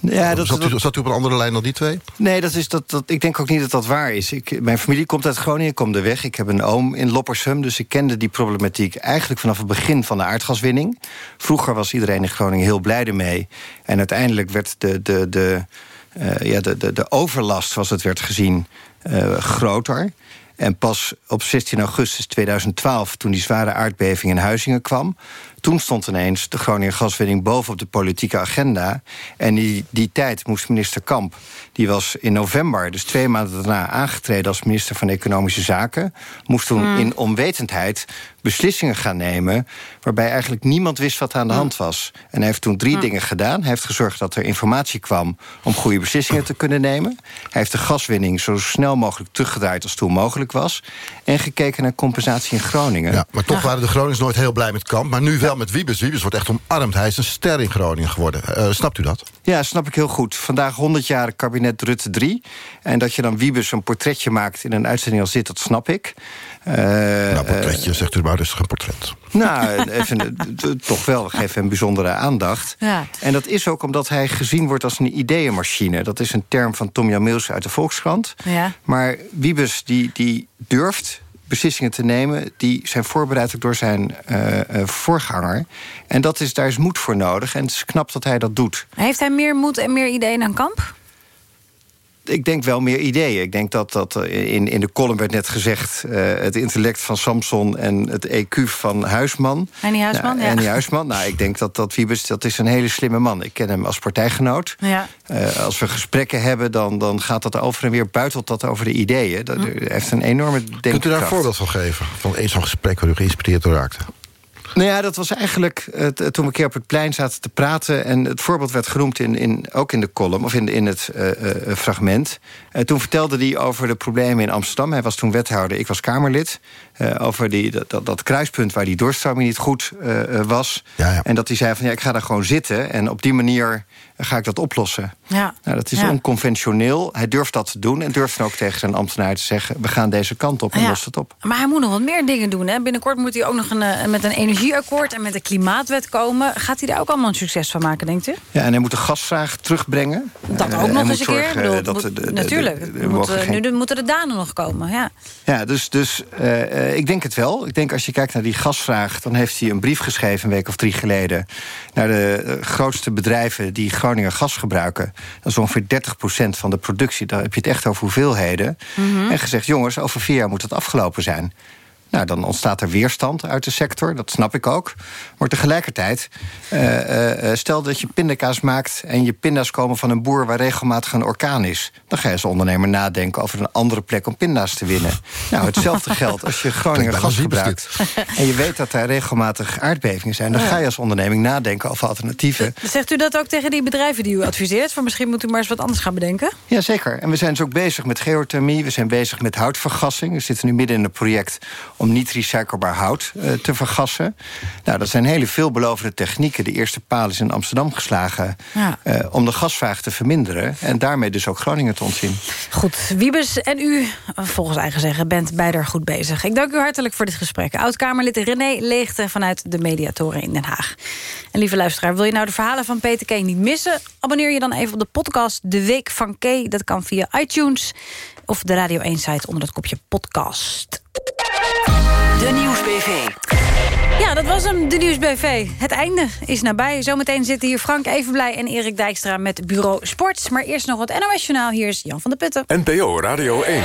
[SPEAKER 40] Ja, dat,
[SPEAKER 23] zat, u,
[SPEAKER 40] dat-
[SPEAKER 23] zat u op een andere lijn dan die twee?
[SPEAKER 40] Nee, dat is, dat, dat, ik denk ook niet dat dat waar is. Ik, mijn familie komt uit Groningen, ik kom er weg. Ik heb een oom in Loppersum, dus ik kende die problematiek... eigenlijk vanaf het begin van de aardgaswinning. Vroeger was iedereen in Groningen heel blij ermee. En uiteindelijk werd de, de, de, eh, ja, de, de, de overlast, zoals het werd gezien, eh, groter... En pas op 16 augustus 2012, toen die zware aardbeving in Huizingen kwam... toen stond ineens de Groninger gaswinning bovenop de politieke agenda. En die, die tijd moest minister Kamp, die was in november... dus twee maanden daarna aangetreden als minister van Economische Zaken... moest toen
[SPEAKER 41] Hmm.
[SPEAKER 40] in onwetendheid beslissingen gaan nemen... waarbij eigenlijk niemand wist wat aan de hand was. En hij heeft toen drie
[SPEAKER 41] Hmm.
[SPEAKER 40] dingen gedaan. Hij heeft gezorgd dat er informatie kwam om goede beslissingen te kunnen nemen. Hij heeft de gaswinning zo snel mogelijk teruggedraaid als toen mogelijk was. En gekeken naar compensatie in Groningen.
[SPEAKER 23] Ja, maar toch waren de Groningers nooit heel blij met Kamp. Maar nu wel met Wiebes. Wiebes wordt echt omarmd. Hij is een ster in Groningen geworden. Uh, snapt u dat?
[SPEAKER 40] Ja, snap ik heel goed. Vandaag 100 jaar kabinet Rutte 3. En dat je dan Wiebes een portretje maakt in een uitzending als dit, dat snap ik. Uh,
[SPEAKER 23] nou, portretje, uh, zegt u maar, dat is geen portret.
[SPEAKER 40] Nou, even, toch wel, we geven hem bijzondere aandacht.
[SPEAKER 2] Ja.
[SPEAKER 40] En dat is ook omdat hij gezien wordt als een ideeënmachine. Dat is een term van Tom Jan Mills uit de Volkskrant.
[SPEAKER 2] Ja.
[SPEAKER 40] Maar Wiebes die, die durft beslissingen te nemen... die zijn voorbereid door zijn uh, uh, voorganger. En dat is, daar is moed voor nodig. En het is knap dat hij dat doet.
[SPEAKER 2] Heeft hij meer moed en meer ideeën dan Kamp?
[SPEAKER 40] Ik denk wel meer ideeën. Ik denk dat dat in, in de column werd net gezegd... Uh, het intellect van Samson en het EQ van Huisman.
[SPEAKER 2] En die Huisman,
[SPEAKER 40] nou,
[SPEAKER 2] ja.
[SPEAKER 40] En die Huisman. Nou, ik denk dat, dat Wiebes, dat is een hele slimme man. Ik ken hem als partijgenoot.
[SPEAKER 2] Ja.
[SPEAKER 40] Uh, als we gesprekken hebben, dan, dan gaat dat over en weer... buitelt dat over de ideeën. Dat hm. heeft een enorme denkkracht.
[SPEAKER 23] Kunt u daar een voorbeeld van geven? Van één zo'n gesprek waar u geïnspireerd door raakte?
[SPEAKER 40] Nou ja, dat was eigenlijk uh, toen we een keer op het plein zaten te praten... en het voorbeeld werd genoemd in, in, ook in de column, of in, in het uh, uh, fragment. toen vertelde hij over de problemen in Amsterdam. Hij was toen wethouder, ik was Kamerlid. Over die, dat, dat, kruispunt waar die doorstroming niet goed was.
[SPEAKER 23] Ja, ja.
[SPEAKER 40] En dat hij zei van ja, ik ga daar gewoon zitten... en op die manier ga ik dat oplossen.
[SPEAKER 2] Ja.
[SPEAKER 40] Nou, dat is
[SPEAKER 2] ja.
[SPEAKER 40] onconventioneel. Hij durft dat te doen en durft dan ook tegen zijn ambtenaar te zeggen... we gaan deze kant op en
[SPEAKER 2] ja.
[SPEAKER 40] lost het op.
[SPEAKER 2] Maar hij moet nog wat meer dingen doen. Hè? Binnenkort moet hij ook nog een, met een energieakkoord... en met een klimaatwet komen. Gaat hij daar ook allemaal een succes van maken, denkt u?
[SPEAKER 40] Ja, en hij moet de gasvraag terugbrengen.
[SPEAKER 2] Dat ook
[SPEAKER 40] uh,
[SPEAKER 2] nog eens een keer.
[SPEAKER 40] Bedoel,
[SPEAKER 2] dat moet, de, natuurlijk. De, de, moet, geen... Nu moeten de danen nog komen, ja.
[SPEAKER 40] Ja, dus, dus uh, ik denk het wel. Ik denk als je kijkt naar die gasvraag... dan heeft hij een brief geschreven een week of drie geleden... naar de grootste bedrijven die Groninger gas gebruiken. Dat is ongeveer 30% van de productie. Daar heb je het echt over hoeveelheden. Mm -hmm. En gezegd, jongens, over vier jaar moet het afgelopen zijn. Nou, dan ontstaat er weerstand uit de sector, dat snap ik ook. Maar tegelijkertijd, uh, uh, stel dat je pindakaas maakt... en je pinda's komen van een boer waar regelmatig een orkaan is... dan ga je als ondernemer nadenken over een andere plek om pinda's te winnen. Nou, hetzelfde geldt als je [LAUGHS] Groninger gas gebruikt... en je weet dat daar regelmatig aardbevingen zijn... dan ga je als onderneming nadenken over alternatieven.
[SPEAKER 2] Zegt u dat ook tegen die bedrijven die u adviseert? Van misschien moet u maar eens wat anders gaan bedenken?
[SPEAKER 40] Jazeker. En we zijn dus ook bezig met geothermie. We zijn bezig met houtvergassing. We zitten nu midden in een project om om niet recyclebaar hout eh, te vergassen. Nou, dat zijn hele veelbelovende technieken. De eerste paal is in Amsterdam geslagen
[SPEAKER 2] Ja.
[SPEAKER 40] eh, om de gasvraag te verminderen... en daarmee dus ook Groningen te ontzien.
[SPEAKER 2] Goed, Wiebes en u, volgens eigen zeggen, bent beide goed bezig. Ik dank u hartelijk voor dit gesprek. Oud-Kamerlid René Leegte vanuit de Mediatoren in Den Haag. En lieve luisteraar, wil je nou de verhalen van Peter K. niet missen? Abonneer je dan even op de podcast De Week van K. Dat kan via iTunes of de Radio 1-site onder het kopje podcast.
[SPEAKER 42] De Nieuwsbv.
[SPEAKER 2] Ja, dat was hem, de Nieuwsbv. Het einde is nabij. Zometeen zitten hier Frank Evenblij en Erik Dijkstra met Bureau Sport. Maar eerst nog het NOS-journaal. Hier is Jan van der Putten.
[SPEAKER 1] NPO Radio 1.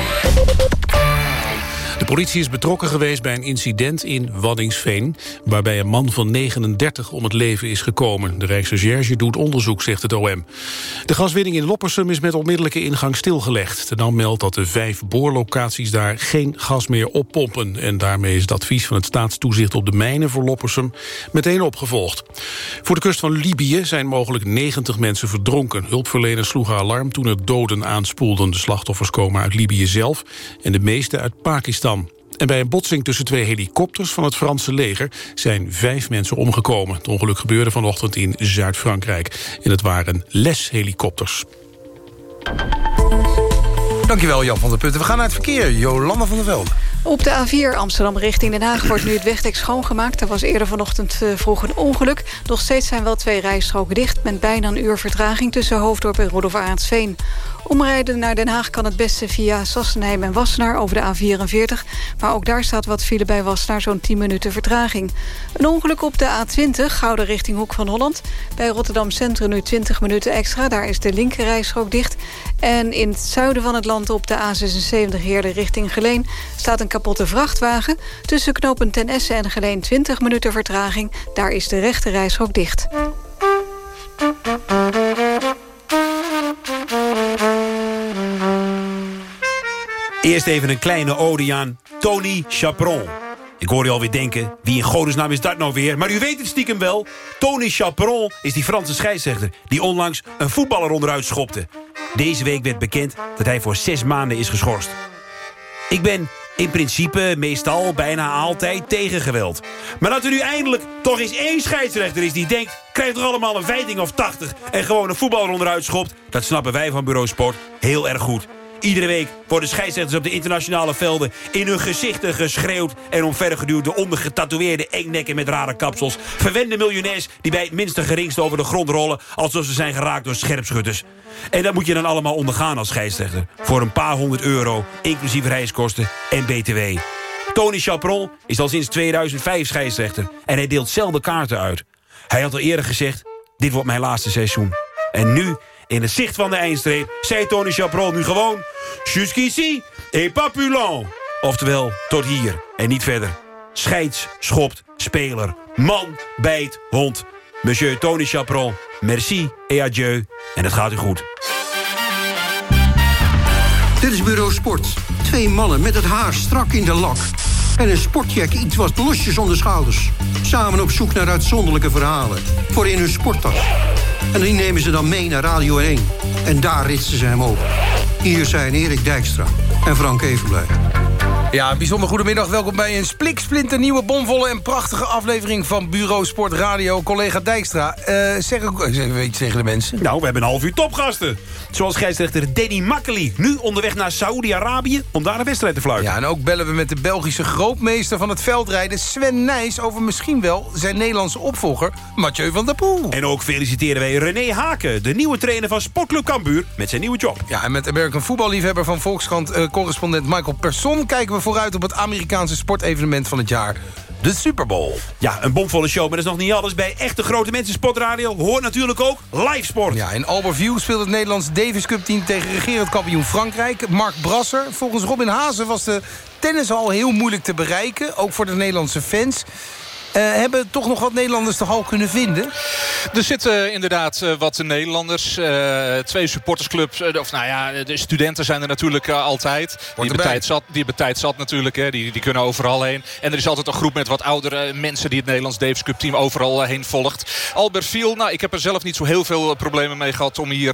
[SPEAKER 3] De politie is betrokken geweest bij een incident in Waddingsveen... waarbij een man van 39 om het leven is gekomen. De Rijksrecherche doet onderzoek, zegt het OM. De gaswinning in Loppersum is met onmiddellijke ingang stilgelegd. De NAM meldt dat de vijf boorlocaties daar geen gas meer oppompen. En daarmee is het advies van het staatstoezicht op de mijnen voor Loppersum... meteen opgevolgd. Voor de kust van Libië zijn mogelijk 90 mensen verdronken. Hulpverleners sloegen alarm toen er doden aanspoelden. De slachtoffers komen uit Libië zelf en de meeste uit Pakistan. En bij een botsing tussen twee helikopters van het Franse leger... zijn vijf mensen omgekomen. Het ongeluk gebeurde vanochtend in Zuid-Frankrijk. En het waren leshelikopters.
[SPEAKER 43] Dankjewel Jan van der Putten. We gaan naar het verkeer. Jolanda van der Velde.
[SPEAKER 44] Op de A4 Amsterdam richting Den Haag wordt nu het wegdek schoongemaakt. Er was eerder vanochtend eh, vroeg een ongeluk. Nog steeds zijn wel twee rijstroken dicht... met bijna een uur vertraging tussen Hoofddorp en Rudolf Aartsveen. Omrijden naar Den Haag kan het beste via Sassenheim en Wassenaar over de A44. Maar ook daar staat wat file bij Wassenaar, zo'n 10 minuten vertraging. Een ongeluk op de A20, Gouden richting Hoek van Holland. Bij Rotterdam Centrum nu 20 minuten extra. Daar is de linkerrijstrook dicht. En in het zuiden van het land op de A76 Heerde richting Geleen... staat een kapotte vrachtwagen. Tussen knopen Ten Essen en Geleen 20 minuten vertraging. Daar is de rechte reishok dicht.
[SPEAKER 43] Eerst even een kleine ode aan Tony Chaperon. Ik hoor u alweer denken, wie in godesnaam is dat nou weer? Maar u weet het stiekem wel. Tony Chaperon is die Franse scheidsrechter... die onlangs een voetballer onderuit schopte. Deze week werd bekend dat hij voor zes maanden is geschorst. Ik ben in principe meestal bijna altijd tegen geweld. Maar dat er nu eindelijk toch eens één scheidsrechter is die denkt... krijgt toch allemaal een veiting of 80 en gewoon een voetballer onderuit schopt... dat snappen wij van Bureau Sport heel erg goed. Iedere week worden scheidsrechters op de internationale velden... in hun gezichten geschreeuwd en omvergeduwd... door ondergetatoeëerde engnekken met rare kapsels. Verwende miljonairs die bij het minste geringste over de grond rollen... alsof ze zijn geraakt door scherpschutters. En dat moet je dan allemaal ondergaan als scheidsrechter. Voor een paar honderd euro, inclusief reiskosten en btw. Tony Chaperon is al sinds 2005 scheidsrechter... en hij deelt zelden kaarten uit. Hij had al eerder gezegd, dit wordt mijn laatste seizoen. En nu, in het zicht van de eindstreep, zei Tony Chaperon nu gewoon... Jusqu'ici et pas plus. Oftewel, tot hier en niet verder. Scheids, schopt, speler, man, bijt, hond. Monsieur Tony Chaperon, merci et adieu. En het gaat u goed.
[SPEAKER 45] Dit is Bureau Sport. Twee mannen met het haar strak in de lak. En een sportjack iets wat losjes om de schouders. Samen op zoek naar uitzonderlijke verhalen. Voor in hun sporttas. En die nemen ze dan mee naar Radio 1. En daar ritsen ze hem op. Hier zijn Erik Dijkstra en Frank Evenblij.
[SPEAKER 43] Ja, een bijzonder goedemiddag. Welkom bij een spliksplinter nieuwe, bomvolle en prachtige aflevering van Bureau Sport Radio. Collega Dijkstra, eh, zeg ook zeg even iets tegen de mensen.
[SPEAKER 41] Nou, we hebben een half uur topgasten. Zoals scheidsrechter Danny Makkely. Nu onderweg naar Saoedi-Arabië om daar een wedstrijd te fluiten.
[SPEAKER 43] Ja, en ook bellen we met de Belgische grootmeester van het veldrijden... Sven Nijs over misschien wel zijn Nederlandse opvolger Mathieu van der Poel.
[SPEAKER 41] En ook feliciteren wij René Haken, de nieuwe trainer van Sportclub Cambuur... met zijn nieuwe job.
[SPEAKER 43] Ja, en met American voetballiefhebber van Volkskrant-correspondent Michael Persson... kijken we vooruit op het Amerikaanse sportevenement van het jaar... De Super Bowl.
[SPEAKER 41] Ja, een bomvolle show, maar dat is nog niet alles. Bij echte grote mensen sportradio hoort natuurlijk ook live sport.
[SPEAKER 43] Ja, in Albertview speelt het Nederlands Davis Cup team tegen regerend kampioen Frankrijk. Mark Brasser. Volgens Robin Hazen was de tennis al heel moeilijk te bereiken. Ook voor de Nederlandse fans.
[SPEAKER 41] Eh, hebben toch nog wat Nederlanders de hal kunnen vinden?
[SPEAKER 7] Er zitten inderdaad eh, wat Nederlanders. eh, twee supportersclubs. of nou ja, de studenten zijn er natuurlijk altijd. Die hebben, tijd zat, die hebben tijd zat natuurlijk. Hè. Die, die kunnen overal heen. En er is altijd een groep met wat oudere mensen... die het Nederlands Davis Cup team overal heen volgt. Albert Viel, nou, ik heb er zelf niet zo heel veel problemen mee gehad... om hier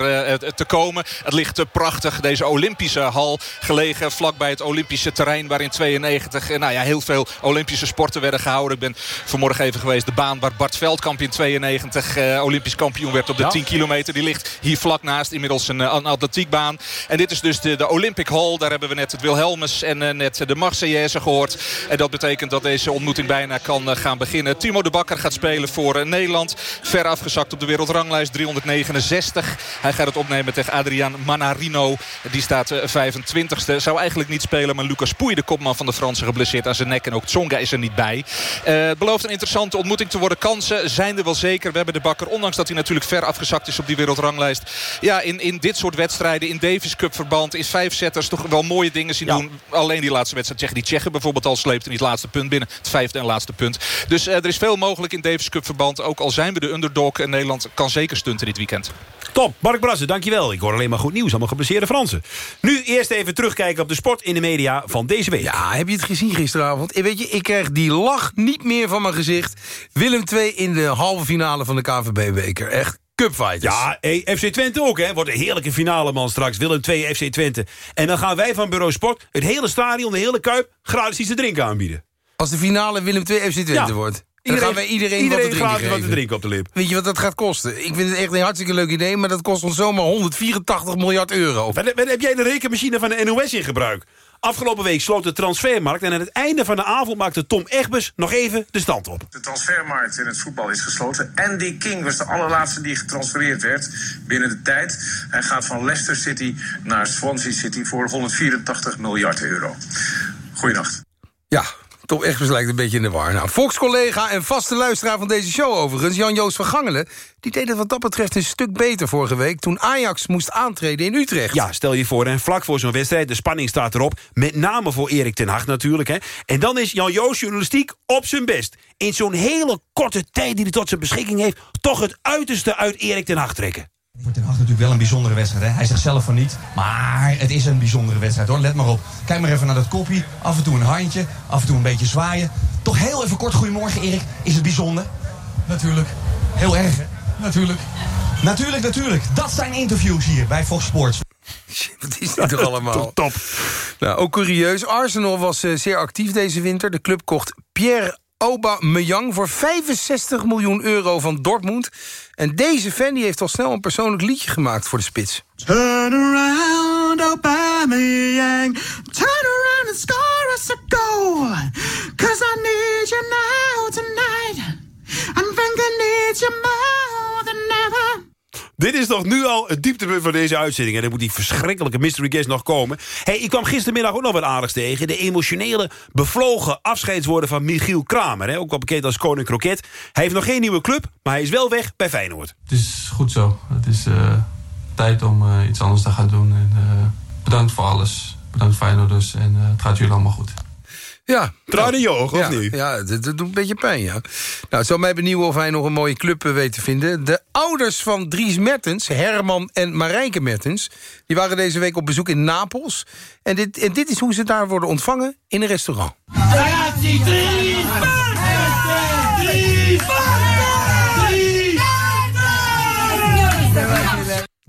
[SPEAKER 7] te komen. Het ligt prachtig, deze Olympische hal. Gelegen vlakbij het Olympische terrein... waar in 92 eh, nou ja, heel veel Olympische sporten werden gehouden. Ik ben vanmorgen even geweest. De baan waar Bart Veldkamp in 92 eh, Olympisch kampioen werd op de
[SPEAKER 41] Ja.
[SPEAKER 7] 10 kilometer. Die ligt hier vlak naast. Inmiddels een, eh, een atletiekbaan. En dit is dus de, de Olympic Hall. Daar hebben we net het Wilhelmus en eh, net de Marseillaise gehoord. En dat betekent dat deze ontmoeting bijna kan gaan beginnen. Timo de Bakker gaat spelen voor Nederland. Ver afgezakt op de wereldranglijst. 369. Hij gaat het opnemen tegen Adriaan Manarino. Die staat eh, 25ste. Zou eigenlijk niet spelen. Maar Lucas Pouille, de kopman van de Fransen, geblesseerd aan zijn nek. En ook Tsonga is er niet bij. Het belooft een interessante ontmoeting te worden. Kansen zijn er wel zeker. We hebben de Bakker, ondanks dat hij natuurlijk ver afgezakt is op die wereldranglijst. Ja, in, in dit soort wedstrijden, in Davis Cup verband, in vijf setters toch wel mooie dingen zien doen. Alleen die laatste wedstrijd tegen die Tsjechen bijvoorbeeld al sleept in het laatste punt binnen. Het vijfde en laatste punt. Dus eh, er is veel mogelijk in Davis Cup verband. Ook al zijn we de underdog. En Nederland kan zeker stunten dit weekend.
[SPEAKER 43] Top, Mark Brassen, dankjewel. Ik hoor alleen maar goed nieuws, allemaal geblesseerde Fransen. Nu eerst even terugkijken op de sport in de media van deze week.
[SPEAKER 41] Ja, heb je het gezien gisteravond? Eh, Weet je, ik krijg die lach niet meer van mijn gezicht. Willem II in de halve finale van de KVB-beker. Echt cupfighters.
[SPEAKER 43] Ja, hey, FC Twente ook, hè. Wordt een heerlijke finale, man, straks. Willem 2 FC Twente. En dan gaan wij van Bureau Sport het hele stadion, de hele Kuip... gratis iets te drinken aanbieden.
[SPEAKER 41] Als de finale Willem II FC Twente
[SPEAKER 43] Ja.
[SPEAKER 41] wordt.
[SPEAKER 43] Iedereen-
[SPEAKER 41] dan gaan we iedereen,
[SPEAKER 43] iedereen
[SPEAKER 41] wat te drinken
[SPEAKER 43] gratis wat te
[SPEAKER 41] geven.
[SPEAKER 43] drinken op de lip.
[SPEAKER 41] Weet je wat dat gaat kosten? Ik vind het echt een hartstikke leuk idee... maar dat kost ons zomaar 184 miljard euro.
[SPEAKER 43] Wat, wat heb jij de rekenmachine van de NOS in gebruik? Afgelopen week sloot de transfermarkt... en aan het einde van de avond maakte Tom Egbers nog even de stand op.
[SPEAKER 46] De transfermarkt in het voetbal is gesloten. Andy King was de allerlaatste die getransfereerd werd binnen de tijd. Hij gaat van Leicester City naar Swansea City voor 184 miljard euro. Goeienacht.
[SPEAKER 41] Ja, Tom Egbers lijkt een beetje in de war. Nou, Fox-collega en vaste luisteraar van deze show overigens... Jan-Joos van Gangelen, die deed het wat dat betreft een stuk beter vorige week... toen Ajax moest aantreden in Utrecht.
[SPEAKER 43] Ja, stel je voor, en vlak voor zo'n wedstrijd, de spanning staat erop. Met name voor Erik ten Hag natuurlijk. Hè. En dan is Jan Joos journalistiek op zijn best. In zo'n hele korte tijd die hij tot zijn beschikking heeft... toch het uiterste uit Erik ten Hag trekken.
[SPEAKER 47] Voor Ten Hag natuurlijk wel een bijzondere wedstrijd. Hè? Hij zegt zelf van niet, maar het is een bijzondere wedstrijd hoor. Let maar op. Kijk maar even naar dat koppie. Af en toe een handje, af en toe een beetje zwaaien. Toch heel even kort, goedemorgen Erik. Is het bijzonder? Natuurlijk. Heel erg hè? Natuurlijk. Natuurlijk, natuurlijk. Dat zijn interviews hier bij Fox Sports.
[SPEAKER 41] Wat is dit toch allemaal? [LAUGHS]
[SPEAKER 43] Top.
[SPEAKER 41] Nou, ook curieus. Arsenal was eh, zeer actief deze winter. De club kocht Pierre Aubameyang voor 65 miljoen euro van Dortmund. En deze fan heeft al snel een persoonlijk liedje gemaakt voor de spits.
[SPEAKER 48] Turn around, Aubameyang. Turn around and score us a goal. Cause I need you now tonight. I'm think I need you more.
[SPEAKER 43] Dit is toch nu al het dieptepunt van deze uitzending. En dan moet die verschrikkelijke mystery guest nog komen. Hey, ik kwam gistermiddag ook nog wat aardigs tegen. De emotionele, bevlogen afscheidswoorden van Michiel Kramer. Hè? Ook wel bekend als Koning Kroket. Hij heeft nog geen nieuwe club, maar hij is wel weg bij Feyenoord.
[SPEAKER 49] Het is goed zo. Het is eh, tijd om eh, iets anders te gaan doen. En, eh, bedankt voor alles. Bedankt Feyenoorders. En het gaat jullie allemaal goed.
[SPEAKER 41] Ja.
[SPEAKER 43] Tranen in je ogen, of
[SPEAKER 41] ja,
[SPEAKER 43] niet?
[SPEAKER 41] Ja, dat, dat doet een beetje pijn, ja. Nou, het zou mij benieuwen of hij nog een mooie club eh, weet te vinden. De ouders van Dries Mertens, Herman en Marijke Mertens... die waren deze week op bezoek in Napels. En dit, en dit is hoe ze daar worden ontvangen in een restaurant.
[SPEAKER 48] Ragazzi, Dries! Dries!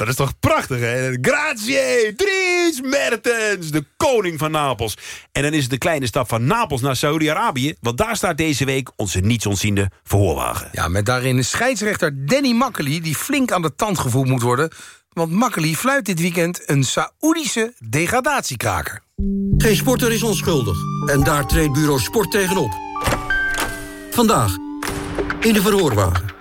[SPEAKER 43] Dat is toch prachtig, hè? Grazie, Dries Mertens, de koning van Napels. En dan is het de kleine stap van Napels naar Saudi-Arabië... want daar staat deze week onze nietsontziende verhoorwagen.
[SPEAKER 41] Ja, met daarin een scheidsrechter Danny Makkely... die flink aan de tand gevoeld moet worden... want Makkely fluit dit weekend een Saoedische degradatiekraker.
[SPEAKER 45] Geen sporter is onschuldig. En daar treedt bureau Sport tegenop. Vandaag in de verhoorwagen.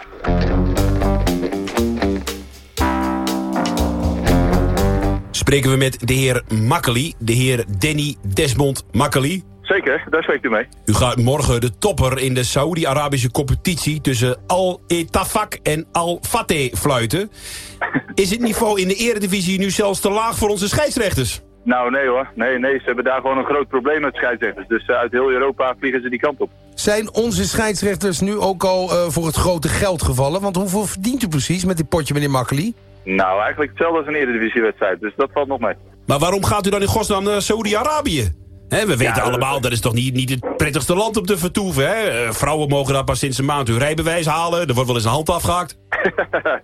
[SPEAKER 43] Spreken we met de heer Makkely, de heer Danny Desmond Makkely.
[SPEAKER 50] Zeker, daar spreekt u mee.
[SPEAKER 43] U gaat morgen de topper in de Saoedi-Arabische competitie... tussen Al-Etafak en Al-Fateh fluiten. [LAUGHS] Is het niveau in de eredivisie nu zelfs te laag voor onze scheidsrechters?
[SPEAKER 50] Nou, nee hoor. Nee, nee, ze hebben daar gewoon een groot probleem met scheidsrechters. Dus eh, uit heel Europa vliegen ze die kant op.
[SPEAKER 41] Zijn onze scheidsrechters nu ook al eh, voor het grote geld gevallen? Want hoeveel verdient u precies met dit potje, meneer Makkeli?
[SPEAKER 51] Nou, eigenlijk hetzelfde als een eredivisiewedstrijd, dus dat valt nog mee.
[SPEAKER 43] Maar waarom gaat u dan in godsnaam naar Saoedi-Arabië? Hè, we weten allemaal, dat is toch niet, niet het prettigste land om te vertoeven. Hè? Eh, vrouwen mogen daar pas sinds een maand hun rijbewijs halen. Er wordt wel eens een hand afgehakt. [LAUGHS]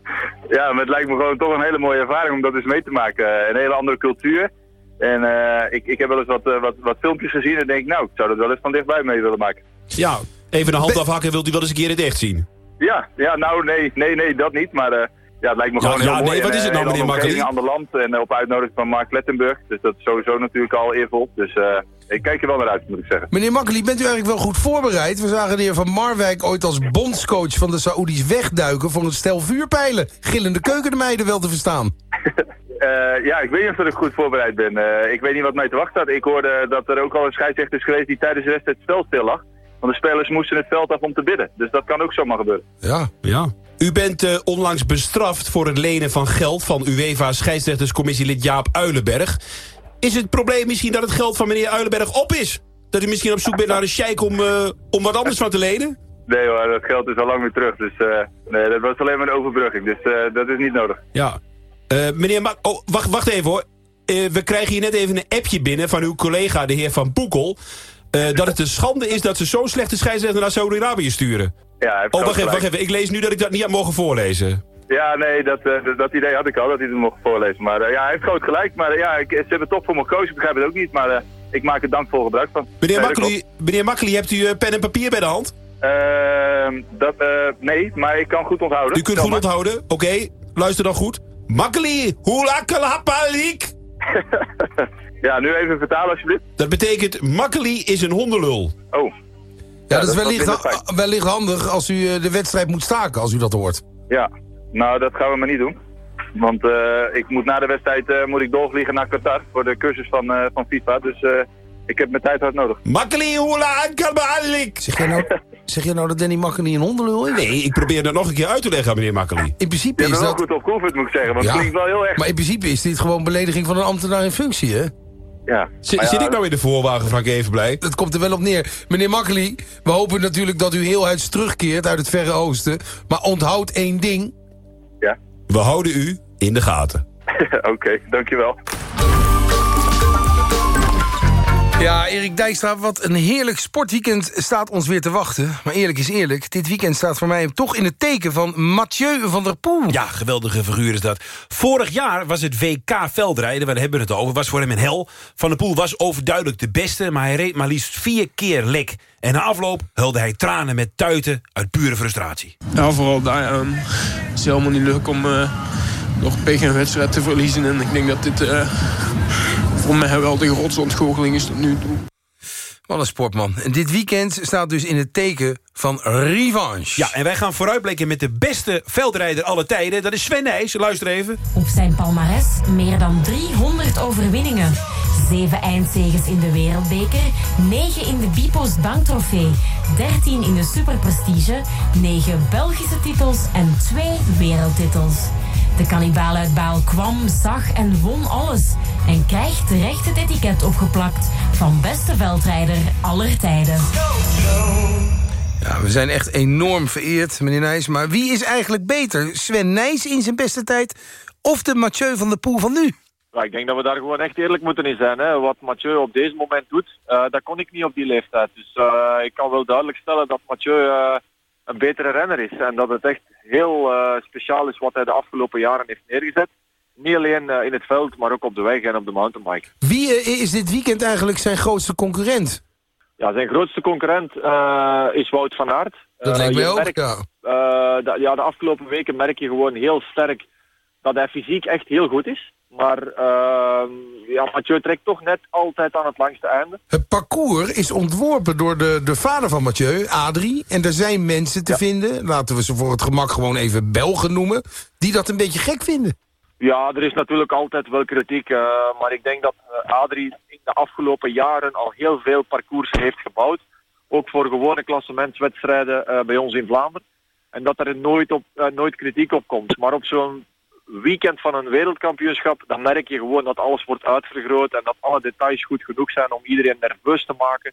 [SPEAKER 51] Ja, maar het lijkt me gewoon toch een hele mooie ervaring om dat eens mee te maken. Eh, Een hele andere cultuur. En eh, ik, ik heb wel eens wat, wat, wat filmpjes gezien en denk ik, nou, ik zou dat wel eens van dichtbij mee willen maken.
[SPEAKER 43] Ja, even een hand afhakken wilt u wel eens een keer in het echt zien.
[SPEAKER 51] Ja, ja nou nee, nee, nee, dat niet. Maar eh, ja, het lijkt me
[SPEAKER 43] Ja,
[SPEAKER 51] gewoon
[SPEAKER 43] ja,
[SPEAKER 51] heel mooi.
[SPEAKER 43] nee, wat
[SPEAKER 51] En,
[SPEAKER 43] is het
[SPEAKER 51] eh,
[SPEAKER 43] nou, meneer Makkeli?
[SPEAKER 51] omgeving, ander land en eh, op uitnodiging van Mark Lettenburg. Dus dat is sowieso natuurlijk al eervol. Dus eh, ik kijk er wel naar uit, moet ik zeggen.
[SPEAKER 41] Meneer Makkeli, bent u eigenlijk wel goed voorbereid? We zagen de heer Van Marwijk ooit als bondscoach van de Saoedi's wegduiken... voor een stel vuurpijlen. Gillende keukenmeiden wel te verstaan. [LAUGHS]
[SPEAKER 51] Eh, ja, ik weet niet of dat ik goed voorbereid ben. Eh, ik weet niet wat mij te wachten staat. Ik hoorde dat er ook al een scheidsrechter is geweest die tijdens de wedstrijd het spel stil lag. Want de spelers moesten het veld af om te bidden. Dus dat kan ook zomaar gebeuren.
[SPEAKER 41] Ja.
[SPEAKER 43] ja. U bent eh, onlangs bestraft voor het lenen van geld van UEFA scheidsrechterscommissielid Jaap Uilenberg. Is het probleem misschien dat het geld van meneer Uilenberg op is? Dat u misschien op zoek bent naar een sheik om, eh, om wat anders van te lenen?
[SPEAKER 51] Nee hoor, dat geld is al lang weer terug. Dus eh, nee, dat was alleen maar een overbrugging. Dus dat is niet nodig.
[SPEAKER 43] Ja. Meneer Ma oh, wacht, wacht even hoor. We krijgen hier net even een appje binnen van uw collega, de heer Van Boekel... eh, dat het een schande is dat ze zo'n slechte scheidsrechter naar Saudi-Arabië sturen.
[SPEAKER 51] Ja,
[SPEAKER 43] Oh, wacht even, wacht even. Ik lees nu dat ik dat niet had mogen voorlezen.
[SPEAKER 51] Ja, nee, dat, eh, dat, idee had ik al, dat hij het mocht voorlezen. Maar eh, ja, hij heeft groot gelijk. Maar ja, ik, ze hebben toch voor me gekozen. Ik begrijp het ook niet. Maar ik maak er dankvol gebruik van.
[SPEAKER 43] Meneer
[SPEAKER 51] Nee, dat
[SPEAKER 43] Makkeli, meneer hebt u pen en papier bij de hand?
[SPEAKER 51] Ehm, dat, nee, maar ik kan goed onthouden.
[SPEAKER 43] U kunt goed onthouden. Oké, luister dan goed. Makkeli, hulakalapalik. [LAUGHS]
[SPEAKER 51] Ja, nu even vertalen alsjeblieft.
[SPEAKER 43] Dat betekent Makkeli is een hondenlul.
[SPEAKER 51] Oh.
[SPEAKER 41] Ja, dat is
[SPEAKER 51] dat
[SPEAKER 41] wellicht, ha- wellicht handig als u eh, de wedstrijd moet staken, als u dat hoort.
[SPEAKER 51] Ja, nou dat gaan we maar niet doen. Want eh, ik moet na de wedstrijd eh, moet ik doorvliegen naar Qatar voor de cursus van, eh, van FIFA. Dus eh, ik heb mijn tijd hard nodig.
[SPEAKER 43] Makkeli, hulakalapalik.
[SPEAKER 41] Zeg jij nou, [LAUGHS] zeg jij nou dat Danny Makkeli een hondenlul is?
[SPEAKER 43] Nee, ik probeer dat nog een keer uit te leggen aan meneer Makkeli.
[SPEAKER 41] In principe
[SPEAKER 51] Je
[SPEAKER 41] is
[SPEAKER 51] bent wel
[SPEAKER 41] dat...
[SPEAKER 51] goed opgeoefend moet ik zeggen, want het klinkt wel heel erg.
[SPEAKER 41] Maar in principe is dit gewoon belediging van een ambtenaar in functie, hè?
[SPEAKER 51] Ja.
[SPEAKER 43] Zit,
[SPEAKER 51] ja,
[SPEAKER 43] zit ik nou in de voorwagen, Frank Evenblij?
[SPEAKER 41] Het komt er wel op neer. Meneer Makkeli, we hopen natuurlijk dat u heel huids terugkeert uit het Verre Oosten. Maar onthoud één ding.
[SPEAKER 51] Ja.
[SPEAKER 43] We houden u in de gaten. [LAUGHS]
[SPEAKER 51] Oké, dankjewel.
[SPEAKER 41] Ja, Erik Dijkstra, wat een heerlijk sportweekend staat ons weer te wachten. Maar eerlijk is eerlijk, dit weekend staat voor mij toch in het teken van Mathieu van der Poel.
[SPEAKER 43] Ja, geweldige figuur is dat. Vorig jaar was het WK veldrijden, waar hebben we het over, was voor hem een hel. Van der Poel was overduidelijk de beste, maar hij reed maar liefst vier keer lek. En na afloop hulde hij tranen met tuiten uit pure frustratie.
[SPEAKER 52] Ja, vooral daar. ehm, het is helemaal niet leuk om eh, nog pech een wedstrijd te verliezen. En ik denk dat dit eh, voor mij wel de grootste ontgoocheling is tot nu toe.
[SPEAKER 41] Wat een sportman. En dit weekend staat dus in het teken van revanche.
[SPEAKER 43] Ja, en wij gaan vooruitblikken met de beste veldrijder aller tijden. Dat is Sven Nijs. Luister even.
[SPEAKER 53] Op zijn palmares meer dan 300 overwinningen. 7 eindzeges in de Wereldbeker, 9 in de Bipos Banktrofee, 13 in de Superprestige, 9 Belgische titels en 2 wereldtitels. De kannibaal uit Baal kwam, zag en won alles. En krijgt terecht het etiket opgeplakt van beste veldrijder aller tijden.
[SPEAKER 41] Ja, we zijn echt enorm vereerd, meneer Nijs. Maar wie is eigenlijk beter? Sven Nijs in zijn beste tijd of de Mathieu van der Poel van nu?
[SPEAKER 50] Ja, ik denk dat we daar gewoon echt eerlijk moeten in zijn. Hè. Wat Mathieu op deze moment doet, eh, dat kon ik niet op die leeftijd. Dus eh, ik kan wel duidelijk stellen dat Mathieu eh, een betere renner is. En dat het echt heel eh, speciaal is wat hij de afgelopen jaren heeft neergezet. Niet alleen eh, in het veld, maar ook op de weg en op de mountainbike.
[SPEAKER 41] Wie eh, is dit weekend eigenlijk zijn grootste concurrent?
[SPEAKER 50] Ja, zijn grootste concurrent eh, is Wout van Aert.
[SPEAKER 41] Dat lijkt mij ook,
[SPEAKER 50] merkt,
[SPEAKER 41] ja.
[SPEAKER 50] eh, dat- ja, de afgelopen weken merk je gewoon heel sterk dat hij fysiek echt heel goed is. Maar eh, ja, Mathieu trekt toch net altijd aan het langste einde.
[SPEAKER 41] Het parcours is ontworpen door de, de vader van Mathieu, Adrie. En er zijn mensen te vinden, laten we ze voor het gemak gewoon even Belgen noemen... die dat een beetje gek vinden.
[SPEAKER 50] Ja, er is natuurlijk altijd wel kritiek. eh, maar ik denk dat eh, Adrie in de afgelopen jaren al heel veel parcours heeft gebouwd. Ook voor gewone klassementswedstrijden eh, bij ons in Vlaanderen. En dat er nooit, op, nooit kritiek op komt. Maar op zo'n weekend van een wereldkampioenschap, dan merk je gewoon dat alles wordt uitvergroot en dat alle details goed genoeg zijn om iedereen nerveus te maken.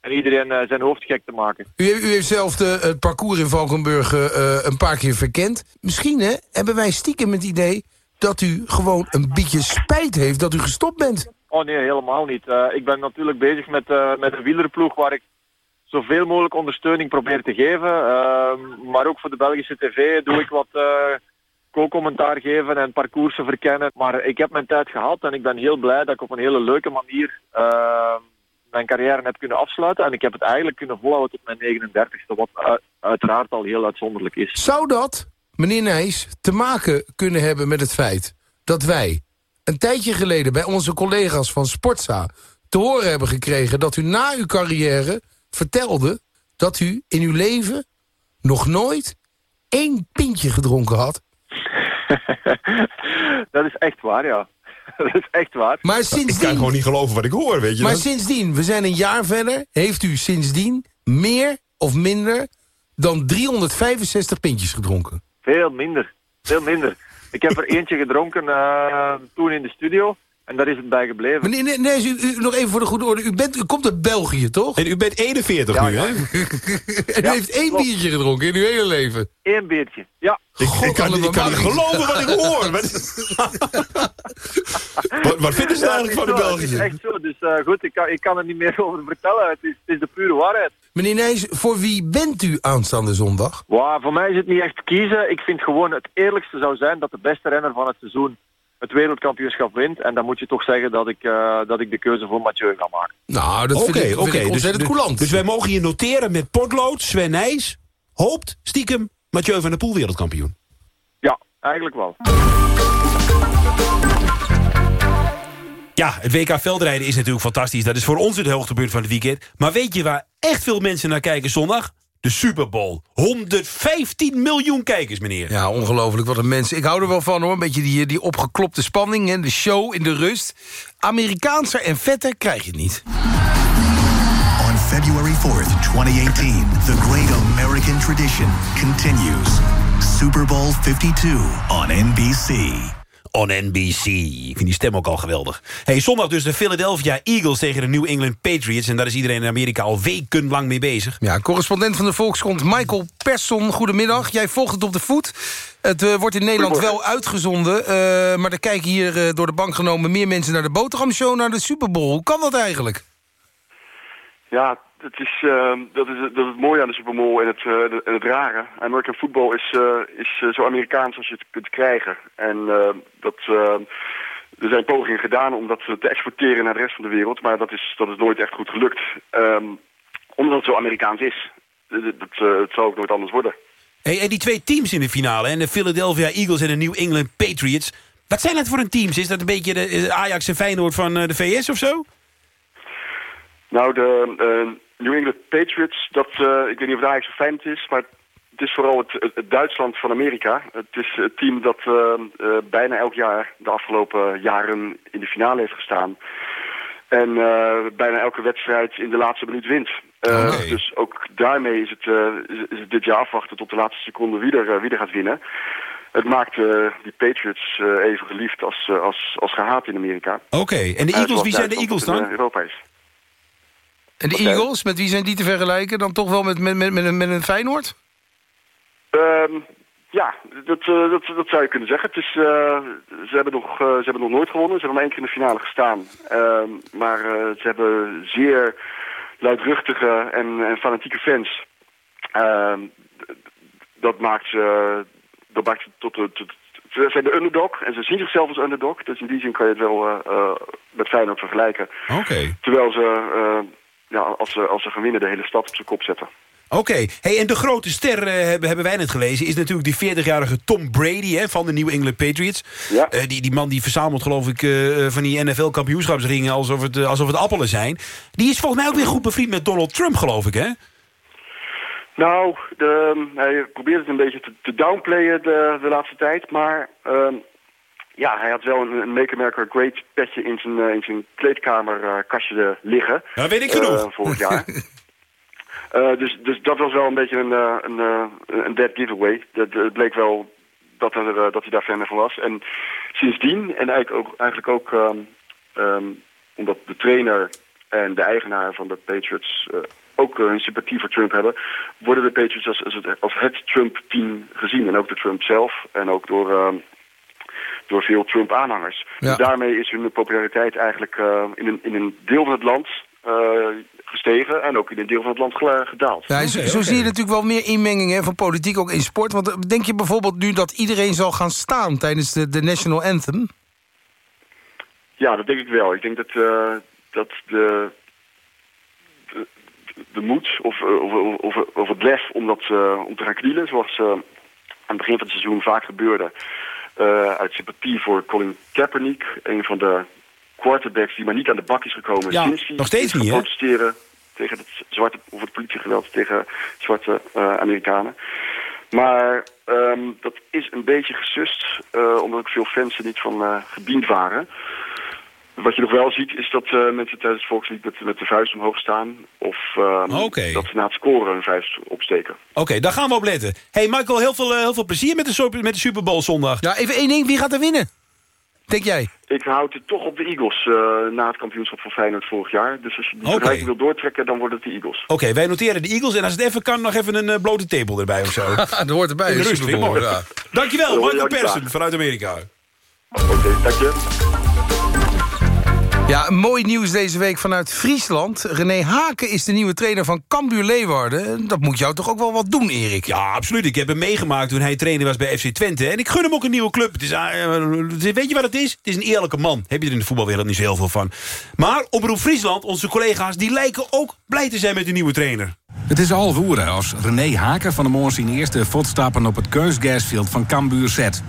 [SPEAKER 50] en iedereen eh, zijn hoofd gek te maken.
[SPEAKER 41] U, heeft- u heeft zelf de, het parcours in Valkenburg eh, eh, een paar keer verkend. Misschien hè, hebben wij stiekem het idee dat u gewoon een beetje spijt heeft dat u gestopt bent.
[SPEAKER 50] Oh nee, helemaal niet. Ik ben natuurlijk bezig met, met een wielerploeg waar ik zoveel mogelijk ondersteuning probeer te geven. Ehm, maar ook voor de Belgische tv doe ik wat co-commentaar geven en parcoursen verkennen. Maar ik heb mijn tijd gehad en ik ben heel blij dat ik op een hele leuke manier eh, mijn carrière heb kunnen afsluiten. En ik heb het eigenlijk kunnen volhouden tot mijn 39ste, wat u- uiteraard al heel uitzonderlijk is.
[SPEAKER 41] Zou dat, meneer Nijs, te maken kunnen hebben met het feit dat wij een tijdje geleden bij onze collega's van Sportza te horen hebben gekregen dat u na uw carrière vertelde dat u in uw leven nog nooit één pintje gedronken had? [LAUGHS]
[SPEAKER 50] dat is echt waar, ja. [LAUGHS] dat is echt waar.
[SPEAKER 41] Maar sindsdien...
[SPEAKER 43] Ik kan gewoon niet geloven wat ik hoor, weet je
[SPEAKER 41] Maar sindsdien, we zijn een jaar verder, heeft u sindsdien meer of minder dan 365 pintjes gedronken?
[SPEAKER 50] Veel minder. Veel minder. Ik heb er [LAUGHS] eentje gedronken eh, toen in de studio. En daar is het bij gebleven.
[SPEAKER 41] Meneer nee, nee, u, u- nog even voor de goede orde. U, bent, u komt uit België, toch?
[SPEAKER 43] En u bent 41
[SPEAKER 50] Ja,
[SPEAKER 43] nu,
[SPEAKER 50] ja.
[SPEAKER 43] hè? [LAUGHS]
[SPEAKER 41] en u heeft één biertje gedronken in uw hele leven.
[SPEAKER 50] Eén biertje, ja.
[SPEAKER 43] Ik, ik kan, ik kan niet geloven wat ik hoor. [LAUGHS] Wat, wat, vinden ze
[SPEAKER 50] Ja,
[SPEAKER 43] eigenlijk van de
[SPEAKER 50] zo, Het is
[SPEAKER 43] België?
[SPEAKER 50] echt zo. Dus eh, goed, ik kan, ik kan er niet meer [LAUGHS] over vertellen. Het is, het is de pure waarheid.
[SPEAKER 41] Meneer Nijs, voor wie bent u aanstaande zondag?
[SPEAKER 50] Wow, voor mij is het niet echt kiezen. Ik vind gewoon het eerlijkste zou zijn dat de beste renner van het seizoen het wereldkampioenschap wint. En dan moet je toch zeggen dat ik, eh, dat ik de keuze voor Mathieu ga maken.
[SPEAKER 41] Nou, dat vind
[SPEAKER 43] Oké,
[SPEAKER 41] ik,
[SPEAKER 43] oké.
[SPEAKER 41] vind ik
[SPEAKER 43] Dus,
[SPEAKER 41] ontzettend
[SPEAKER 43] dus,
[SPEAKER 41] coulant.
[SPEAKER 43] dus wij mogen hier noteren met potlood, Sven Nijs... hoopt stiekem Mathieu van der Poel wereldkampioen.
[SPEAKER 50] Ja, eigenlijk wel.
[SPEAKER 43] Ja, het WK veldrijden is natuurlijk fantastisch. Dat is voor ons het hoogtepunt van het weekend. Maar weet je waar echt veel mensen naar kijken zondag? De Super Bowl. 115 miljoen kijkers, meneer.
[SPEAKER 41] Ja, ongelooflijk. Wat een mensen. Ik hou er wel van hoor. Een beetje die, die opgeklopte spanning en de show in de rust. Amerikaanser en vetter krijg je het niet.
[SPEAKER 54] On February 4th, 2018, the great American tradition continues. Super Bowl 52 on NBC.
[SPEAKER 43] On NBC. Ik vind die stem ook al geweldig. Hey, zondag dus de Philadelphia Eagles tegen de New England Patriots. En daar is iedereen in Amerika al wekenlang mee bezig.
[SPEAKER 41] Ja, correspondent van de Volkskrant Michael Persson. Goedemiddag. Jij volgt het op de voet. Het eh, wordt in Nederland wel uitgezonden. eh, maar er kijken hier eh, door de bank genomen meer mensen naar de boterhamshow... naar de Super Bowl. Hoe kan dat eigenlijk?
[SPEAKER 55] Ja, het is, eh, dat, is, dat is het mooie aan de Super Bowl en het, eh, en het rare. American football is, eh, is eh, zo Amerikaans als je het kunt krijgen. En eh, dat, er zijn pogingen gedaan om dat te exporteren naar de rest van de wereld. Maar dat is, dat is nooit echt goed gelukt. Ehm, omdat het zo Amerikaans is. Dat, dat, het zal ook nooit anders worden.
[SPEAKER 43] Hey, en die twee teams in de finale, hè, de Philadelphia Eagles en de New England Patriots. Wat zijn dat voor een teams? Is dat een beetje de Ajax en Feyenoord van de VS of zo?
[SPEAKER 55] Nou, de New England Patriots, dat, eh, ik weet niet of het Ajax of Feyenoord is, maar het is vooral het, Duitsland van Amerika. Het is het team dat eh, eh, bijna elk jaar de afgelopen jaren in de finale heeft gestaan. En bijna elke wedstrijd in de laatste minuut wint. Dus ook daarmee is het, is, is het dit jaar afwachten tot de laatste seconde wie er, wie er gaat winnen. Het maakt die Patriots even geliefd als, als, als gehaat in Amerika.
[SPEAKER 43] Oké, en de Eagles, wie zijn de Eagles dan?
[SPEAKER 55] Europa is.
[SPEAKER 41] En de Eagles, met wie zijn die te vergelijken? Dan toch wel met, met, met, met, een, met een Feyenoord?
[SPEAKER 55] Ehm, ja, dat, eh, dat, dat zou je kunnen zeggen. Het is, eh, ze, hebben nog, eh, ze hebben nog nooit gewonnen. Ze hebben maar één keer in de finale gestaan. Ehm, maar eh, ze hebben zeer luidruchtige en, en fanatieke fans. Ehm, dat maakt ze, dat maakt ze tot, tot, tot- ze zijn de underdog en ze zien zichzelf als underdog. Dus in die zin kan je het wel met Feyenoord vergelijken.
[SPEAKER 43] Oké.
[SPEAKER 55] Terwijl ze, eh, ja, als ze, als ze gaan winnen, de hele stad op zijn kop zetten.
[SPEAKER 43] Oké, hey, en de grote ster, eh, hebben, hebben wij net gelezen... is natuurlijk die 40-jarige Tom Brady hè, van de New England Patriots.
[SPEAKER 55] Ja.
[SPEAKER 43] Eh, die, die man die verzamelt, geloof ik, eh, van die NFL-kampioenschapsringen... Alsof het, alsof het appelen zijn. Die is volgens mij ook weer goed bevriend met Donald Trump, geloof ik, hè?
[SPEAKER 55] Nou, de, hij probeert het een beetje te, te downplayen de, de laatste tijd. Maar ehm, ja, hij had wel een, een Make America Great petje in zijn, eh, in zijn kleedkamerkastje liggen.
[SPEAKER 43] Ja, weet ik genoeg.
[SPEAKER 55] eh, vorig jaar. [LAUGHS] Eh, dus, dus dat was wel een beetje een, eh, een, eh, een dead giveaway. Dat, het bleek wel dat, er, eh, dat hij daar fan van was. En sindsdien, en eigenlijk ook, eigenlijk ook ehm, ehm, omdat de trainer en de eigenaar van de Patriots eh, ook eh, een sympathie voor Trump hebben, worden de Patriots als, als het, als het Trump-team gezien. En ook door Trump zelf en ook door, eh, door veel Trump-aanhangers. Dus daarmee is hun populariteit eigenlijk eh, in, een, in een deel van het land eh, gestegen en ook in een deel van het land gedaald.
[SPEAKER 41] Ja, zo, zo zie je natuurlijk wel meer inmenging hè, van politiek ook in sport. Want eh, denk je bijvoorbeeld nu dat iedereen zal gaan staan tijdens de, de National Anthem?
[SPEAKER 55] Ja, dat denk ik wel. Ik denk dat, eh, dat de, de, de moed of, of, of, of het lef om, dat, eh, om te gaan knielen, zoals eh, aan het begin van het seizoen vaak gebeurde, uit sympathie voor Colin Kaepernick, een van de quarterbacks die maar niet aan de bak is gekomen
[SPEAKER 43] Ja,
[SPEAKER 55] sinds
[SPEAKER 43] nog steeds niet, hè?
[SPEAKER 55] protesteren tegen het zwarte of het politiegeweld tegen zwarte eh, Amerikanen. Maar ehm, dat is een beetje gesust, eh, omdat ook veel fans er niet van eh gediend waren. Wat je nog wel ziet is dat eh, mensen tijdens het volkslied met, met de vuist omhoog staan. Of ehm, dat ze na het scoren een vuist opsteken.
[SPEAKER 43] Oké, daar gaan we op letten. hey Michael, heel veel, eh, heel veel plezier met de, met de Super Bowl zondag.
[SPEAKER 41] Ja, even één ding. Wie gaat er winnen? Denk jij?
[SPEAKER 55] Ik houd het toch op de Eagles eh, na het kampioenschap van Feyenoord vorig jaar. Dus als je die vergelijking wil doortrekken, dan wordt het de Eagles.
[SPEAKER 43] Oké, wij noteren de Eagles en als het even kan, nog even een blote tepel erbij of zo. [LAUGHS]
[SPEAKER 41] dat hoort erbij.
[SPEAKER 43] In de
[SPEAKER 41] een
[SPEAKER 43] rust,
[SPEAKER 41] Super
[SPEAKER 43] vind ik
[SPEAKER 41] Bowl,
[SPEAKER 43] mooi.
[SPEAKER 41] ja.
[SPEAKER 43] Dankjewel, Michael
[SPEAKER 55] graag.
[SPEAKER 43] vanuit Amerika.
[SPEAKER 55] Oké, dank je.
[SPEAKER 41] Ja, mooi nieuws deze week vanuit Friesland. René Haken is de nieuwe trainer van Cambuur Leeuwarden. Dat moet jou toch ook wel wat doen, Erik?
[SPEAKER 43] Ja, absoluut. Ik heb hem meegemaakt toen hij trainer was bij FC Twente. En ik gun hem ook een nieuwe club. Het is, eh, weet je wat het is? Het is een eerlijke man. Heb je er in de voetbalwereld niet zo heel veel van. Maar Omroep Friesland, onze collega's, die lijken ook blij te zijn met de nieuwe trainer.
[SPEAKER 56] Het is half uur als René Haken van de Moors zijn eerste voetstappen op het keusgasveld van Cambuur zet.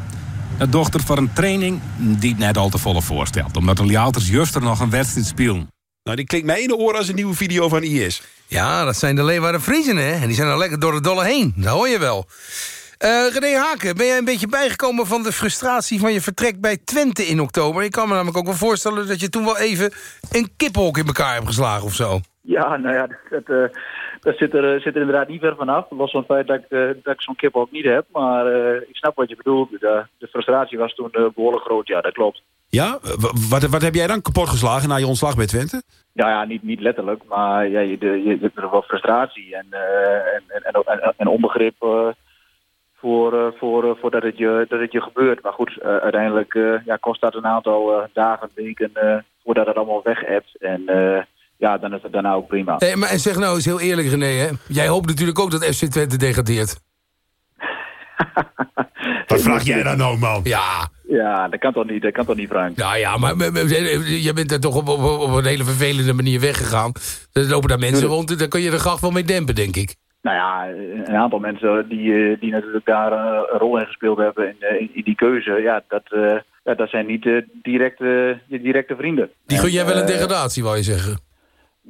[SPEAKER 56] De dochter van een training die het net al te volle voorstelt, omdat de Liauters juist er nog een wedstrijd spelen.
[SPEAKER 43] Nou, die klinkt mij in de oren als een nieuwe video van IS.
[SPEAKER 41] Ja, dat zijn de Leeuwarden Friesen, hè? En die zijn al lekker door de dolle heen. Dat hoor je wel. Eh René Haken, ben jij een beetje bijgekomen van de frustratie van je vertrek bij Twente in oktober? Ik kan me namelijk ook wel voorstellen dat je toen wel even een kippenhok in elkaar hebt geslagen of zo.
[SPEAKER 57] Ja, nou ja, dat, eh, dat zit, er, eh, zit er inderdaad niet ver vanaf. Los van het feit dat ik, eh, dat ik zo'n kip ook niet heb. Maar eh, ik snap wat je bedoelt. De, de frustratie was toen eh, behoorlijk groot, ja, dat klopt.
[SPEAKER 43] Ja? Wat, wat heb jij dan kapot geslagen na je ontslag bij Twente?
[SPEAKER 57] Ja, ja niet, niet letterlijk, maar ja, je, je, er wel frustratie en, en, en, en, en, onbegrip voor, voor, voor dat, het je, dat het je gebeurt. Maar goed, uiteindelijk ja, kost dat een aantal eh, dagen, weken voordat het allemaal weg hebt. En ja, dan is het daarna ook prima.
[SPEAKER 41] Hey, maar en zeg nou eens heel eerlijk, René, hè? Jij hoopt natuurlijk ook dat FC Twente degradeert. [LAUGHS]
[SPEAKER 43] Wat vraag jij dan nou, man?
[SPEAKER 41] Ja.
[SPEAKER 57] Ja, dat kan toch niet, dat kan toch niet, Frank?
[SPEAKER 41] Nou ja, maar maar- maar- je bent er toch op, op, op een hele vervelende manier weggegaan. Er lopen daar mensen rond, daar kun je de gracht wel mee dempen, denk ik.
[SPEAKER 57] Nou ja, een aantal mensen die, eh, die natuurlijk daar eh, een rol in gespeeld hebben in, eh, in, in die keuze, ja, dat, eh, ja, dat zijn niet eh, directe, je directe vrienden.
[SPEAKER 41] Die gun jij wel een
[SPEAKER 57] eh,
[SPEAKER 41] degradatie, wou je zeggen.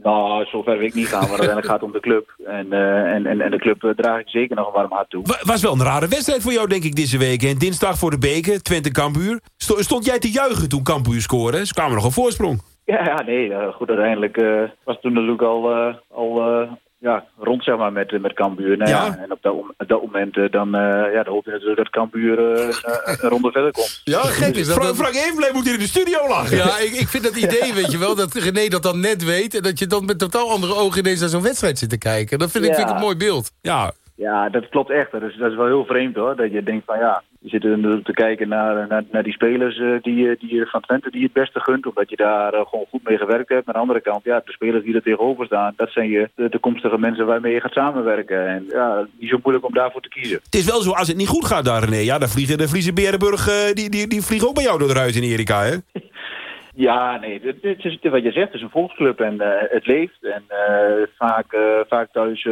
[SPEAKER 57] Nou, zover wil ik niet gaan, maar uiteindelijk gaat het om de club. En, eh, en, en, en de club eh, draag ik zeker nog een warm hart toe.
[SPEAKER 43] Wa- Was wel een rare wedstrijd voor jou, denk ik, deze week. En dinsdag voor de beker, Twente-Kambuur. Sto- Stond jij te juichen toen Kambuur scoorde? Ze kwamen nog een voorsprong.
[SPEAKER 57] Ja, ja nee, eh, goed, uiteindelijk eh, was toen natuurlijk al, al ja, rond zeg maar, met, met Cambuur. Nou, ja. En op dat, om- op dat moment eh, dan, eh, ja, dan hoop je natuurlijk dat Cambuur eh, een, ronde verder komt.
[SPEAKER 41] Ja, gek is dat.
[SPEAKER 43] Frank, Frank Evenblij moet hier in de studio lachen.
[SPEAKER 41] Ja, ik, ik vind dat idee, weet je wel, dat René dat dan net weet... en dat je dan met totaal andere ogen ineens naar zo'n wedstrijd zit te kijken. Dat vind ik,
[SPEAKER 57] Ja.
[SPEAKER 41] vind ik een mooi beeld.
[SPEAKER 43] Ja.
[SPEAKER 57] Ja, dat klopt echt. Dat is, dat is wel heel vreemd hoor. Dat je denkt van ja, je zit natuurlijk te kijken naar, naar, naar die spelers eh, die, je- die je van Twente die het beste gunt. Omdat je daar eh, gewoon goed mee gewerkt hebt. Maar aan de andere kant, ja, de spelers die er tegenover staan, dat zijn je de toekomstige mensen waarmee je gaat samenwerken. En ja, niet zo moeilijk om daarvoor te kiezen.
[SPEAKER 43] Het is wel zo, als het niet goed gaat daar, René... ja, dan vliegen de Friese Berenburg, eh, die, die, die vliegen ook bij jou door de ruit in Erika, hè?
[SPEAKER 57] Ja, nee, het, is, wat je zegt, het is een volksclub en eh, het leeft. En eh, vaak, eh, vaak thuis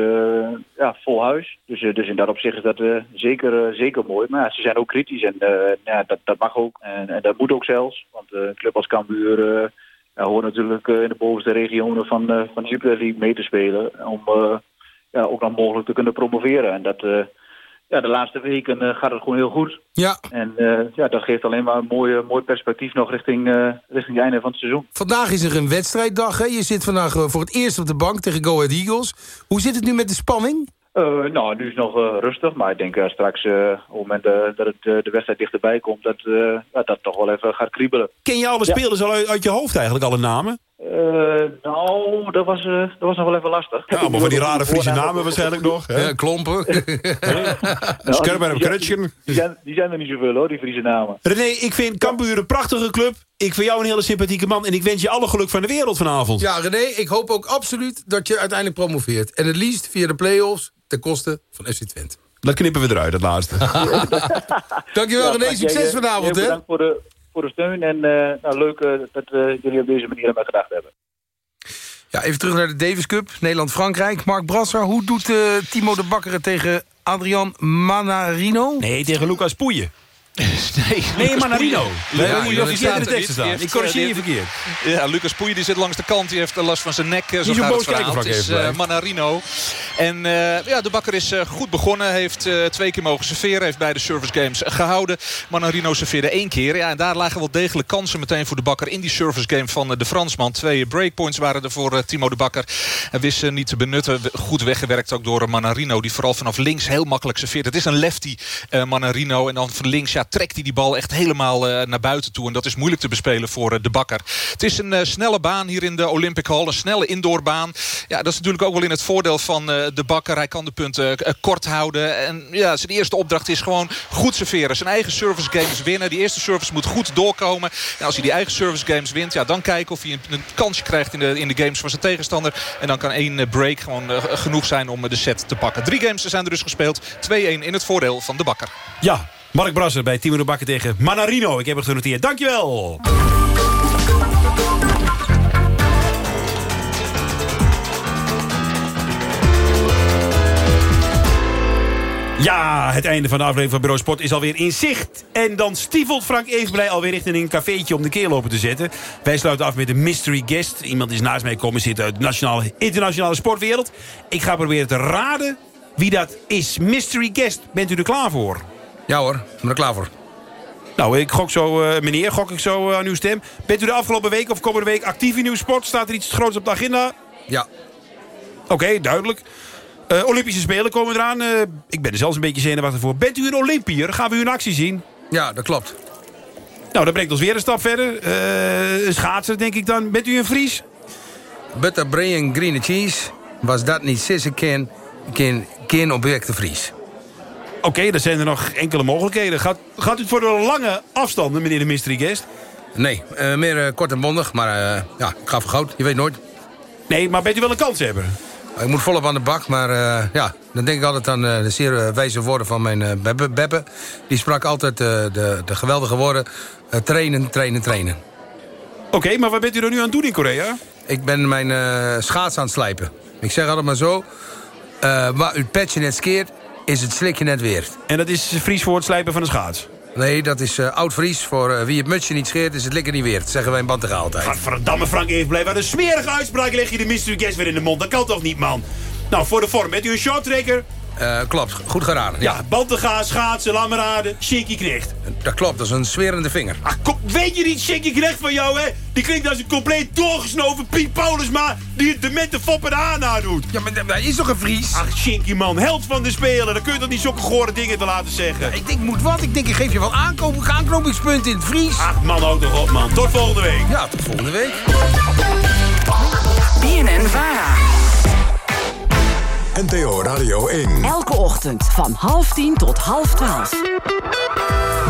[SPEAKER 57] ja, vol huis. Dus, dus in dat opzicht is dat zeker, zeker mooi. Maar ze zijn ook kritisch en ja, dat, dat mag ook. En, en dat moet ook zelfs. Want een club als Cambuur hoort natuurlijk in de bovenste regionen van, van de Super League mee te spelen. Om ja, ook nog mogelijk te kunnen promoveren. En dat... ja, de laatste weken eh, gaat het gewoon heel goed.
[SPEAKER 41] Ja.
[SPEAKER 57] En eh, ja, dat geeft alleen maar een mooi, mooi perspectief nog richting, eh, richting het einde van het seizoen.
[SPEAKER 41] Vandaag is er een wedstrijddag, hè? Je zit vandaag voor het eerst op de bank tegen Go Ahead Eagles. Hoe zit het nu met de spanning?
[SPEAKER 57] Eh, nou, nu is het nog eh, rustig, maar ik denk straks op het moment dat het, de wedstrijd dichterbij komt, dat eh, ja, dat toch wel even gaat kriebelen.
[SPEAKER 43] Ken je alle
[SPEAKER 57] Ja.
[SPEAKER 43] spelers al uit, uit je hoofd eigenlijk, alle namen?
[SPEAKER 57] Eh, nou, dat was, eh, dat was nog wel even lastig.
[SPEAKER 43] Ja, maar van die rare Friese namen waarschijnlijk nog. hè?
[SPEAKER 41] Ja, klompen. [LAUGHS]
[SPEAKER 43] Scherper en
[SPEAKER 57] die,
[SPEAKER 43] Krutschen.
[SPEAKER 57] die, zijn, die zijn er niet zoveel hoor, die Friese namen.
[SPEAKER 43] René, ik vind Cambuur een prachtige club. Ik vind jou een hele sympathieke man. En ik wens je alle geluk van de wereld vanavond.
[SPEAKER 41] Ja, René, ik hoop ook absoluut dat je uiteindelijk promoveert. En het liefst via de play-offs ten koste van FC Twente.
[SPEAKER 43] Dat knippen we eruit, dat laatste. [LAUGHS]
[SPEAKER 41] Dankjewel
[SPEAKER 57] Ja,
[SPEAKER 41] René, succes vanavond
[SPEAKER 57] heel
[SPEAKER 41] hè.
[SPEAKER 57] Bedankt voor de, voor de steun en eh, nou, leuk eh, dat eh, jullie op deze manier aan mij gedacht hebben.
[SPEAKER 41] Ja, even terug naar de Davis Cup. Nederland-Frankrijk. Mark Brasser, hoe doet eh, Timo de Bakker tegen Adrian Manarino?
[SPEAKER 43] Nee, tegen Lucas Poeien. [LAUGHS]
[SPEAKER 7] Nee,
[SPEAKER 43] Nee, Manarino. Nee,
[SPEAKER 7] Ja,
[SPEAKER 43] moet je in de
[SPEAKER 7] die
[SPEAKER 43] staan.
[SPEAKER 7] heeft,
[SPEAKER 43] Ik corrigeer
[SPEAKER 7] eh,
[SPEAKER 43] je verkeerd.
[SPEAKER 7] Ja, Lucas Poeien die zit langs de kant. Die heeft last van zijn nek. eh, Zo
[SPEAKER 43] Niet zo
[SPEAKER 7] gaat
[SPEAKER 43] boos
[SPEAKER 7] het
[SPEAKER 43] kijken, Frank,
[SPEAKER 7] Het is eh. Manarino. En eh, ja, de bakker is eh, goed begonnen. Heeft eh, twee keer mogen serveren. Heeft beide service games gehouden. Manarino serveerde één keer. Ja, en daar lagen wel degelijk kansen meteen voor de bakker in die service game van eh, de Fransman. Twee breakpoints waren er voor eh, Timo de Bakker. Hij wist ze niet te benutten. Goed weggewerkt ook door eh, Manarino. Die vooral vanaf links heel makkelijk serveert. Het is een lefty eh, Manarino. En dan van links ja, trekt hij die bal echt helemaal eh, naar buiten toe. En dat is moeilijk te bespelen voor eh, de bakker. Het is een eh, snelle baan hier in de Olympic Hall. Een snelle indoorbaan. Ja, dat is natuurlijk ook wel in het voordeel van de bakker. Hij kan de punten kort houden. En ja, zijn eerste opdracht is gewoon goed serveren. Zijn eigen service games winnen. Die eerste service moet goed doorkomen. En als hij die eigen service games wint, ja, dan kijken of hij een, kansje krijgt in de, in de games van zijn tegenstander. En dan kan één break gewoon genoeg zijn om de set te pakken. Drie games zijn er dus gespeeld. 2-1 in het voordeel van de bakker.
[SPEAKER 43] Ja, Mark Brasser bij Timo de Bakker tegen Manarino. Ik heb het genoteerd. Dankjewel. Ja, het einde van de aflevering van Bureau Sport is alweer in zicht. En dan stiefelt Frank Evenblij alweer richting een cafeetje om de keer lopen te zetten. Wij sluiten af met een mystery guest. Iemand die is naast mij komen zitten uit de nationale, internationale sportwereld. Ik ga proberen te raden wie dat is. Mystery guest, bent u er klaar voor?
[SPEAKER 41] Ja hoor, ik ben er klaar voor.
[SPEAKER 43] Nou, ik gok zo, eh, meneer, gok ik zo eh, aan uw stem. Bent u de afgelopen week of komende week actief in uw sport? Staat er iets groots op de agenda?
[SPEAKER 41] Ja.
[SPEAKER 43] Oké, duidelijk. Eh, Olympische Spelen komen eraan. Eh, ik ben er zelfs een beetje zenuwachtig voor. Bent u een Olympiër? Gaan we u in actie zien?
[SPEAKER 41] Ja, dat klopt.
[SPEAKER 43] Nou, dat brengt ons weer een stap verder. Eh, een schaatser, denk ik dan. Bent u een Fries?
[SPEAKER 41] Butter, brie en green cheese. Was dat niet sissen ken, ken, ken object de
[SPEAKER 43] Oké, dat zijn er nog enkele mogelijkheden. Gaat, gaat u het voor de lange afstanden, meneer de mystery guest?
[SPEAKER 41] Nee, eh, meer eh, kort en bondig, maar eh, ja, ik ga voor goud. Je weet nooit.
[SPEAKER 43] Nee, maar bent u wel een kans hebben?
[SPEAKER 41] Ik moet volop aan de bak, maar ja, dan denk ik altijd aan de zeer wijze woorden van mijn Beppe, Beppe. Die sprak altijd de, de geweldige woorden, trainen, trainen, trainen.
[SPEAKER 43] Oké, maar wat bent u er nu aan het doen in Korea?
[SPEAKER 41] Ik ben mijn schaats aan het slijpen. Ik zeg altijd maar zo, waar u net skeert, is het slikje net weer.
[SPEAKER 43] En dat is Fries voor het slijpen van de schaats?
[SPEAKER 41] Nee, dat is eh, oud-Fries. Voor eh, wie het mutsje niet scheert, is het likker niet weer. Dat zeggen wij in Bantega altijd.
[SPEAKER 43] Gadverdamme Frank Evenblij, wat een smerige uitspraak leg je de mystery guest weer in de mond. Dat kan toch niet, man? Nou, voor de vorm, bent u een shorttrekker?
[SPEAKER 41] Eh, klopt, goed geraden. Ja.
[SPEAKER 43] Ja, Bantega, schaatsen, laat me raden, Shinky Knecht.
[SPEAKER 41] Dat klopt, dat is een swerende vinger.
[SPEAKER 43] Ah, kom, weet je niet, Shinky Knecht van jou, hè? Die klinkt als een compleet doorgesnoven Piet Paulusma... die het demente foppen aan doet.
[SPEAKER 41] Ja, maar hij is toch een Fries?
[SPEAKER 43] Ach, Shinky, man, held van de Spelen. Dan kun je toch niet zulke gore dingen te laten zeggen?
[SPEAKER 41] Ik denk, moet wat? Ik denk, ik geef je wel aankoop, aanknopingspunten in het Fries.
[SPEAKER 43] Ach, man, houd toch op, man. Tot volgende week.
[SPEAKER 41] Ja, tot volgende week.
[SPEAKER 58] BNN Vara.
[SPEAKER 59] NTO Radio 1.
[SPEAKER 58] Elke ochtend van half tien tot half twaalf.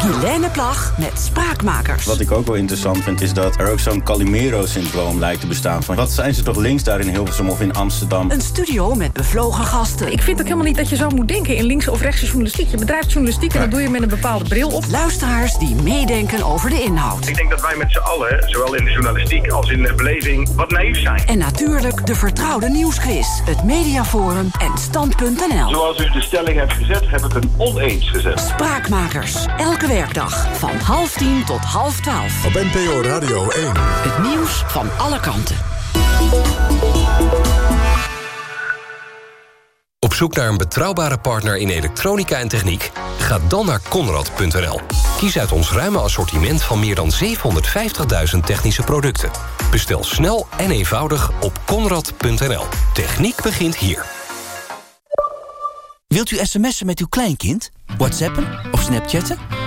[SPEAKER 58] Guilaine Plag met Spraakmakers.
[SPEAKER 60] Wat ik ook wel interessant vind is dat er ook zo'n Calimero-syndroom lijkt te bestaan. Van, wat zijn ze toch links daar in Hilversum of in Amsterdam?
[SPEAKER 58] Een studio met bevlogen gasten.
[SPEAKER 61] Ik vind ook helemaal niet dat je zo moet denken in linkse of rechtse journalistiek. Je bedrijft journalistiek en dat doe je met een bepaalde bril op.
[SPEAKER 58] Luisteraars die meedenken over de inhoud.
[SPEAKER 62] Ik denk dat wij met z'n allen, zowel in de journalistiek als in de beleving, wat naïef zijn.
[SPEAKER 58] En natuurlijk de vertrouwde nieuwsquiz, het Mediaforum en Stand.nl.
[SPEAKER 62] Zoals u de stelling hebt gezet, heb ik een oneens gezet.
[SPEAKER 58] Spraakmakers. Elke werkdag van half tien tot half twaalf.
[SPEAKER 59] Op NPO Radio 1.
[SPEAKER 58] Het nieuws van alle kanten.
[SPEAKER 63] Op zoek naar een betrouwbare partner in elektronica en techniek? Ga dan naar Conrad.nl. Kies uit ons ruime assortiment van meer dan 750.000 technische producten. Bestel snel en eenvoudig op Conrad.nl. Techniek begint hier.
[SPEAKER 64] Wilt u sms'en met uw kleinkind?
[SPEAKER 65] WhatsAppen of Snapchatten?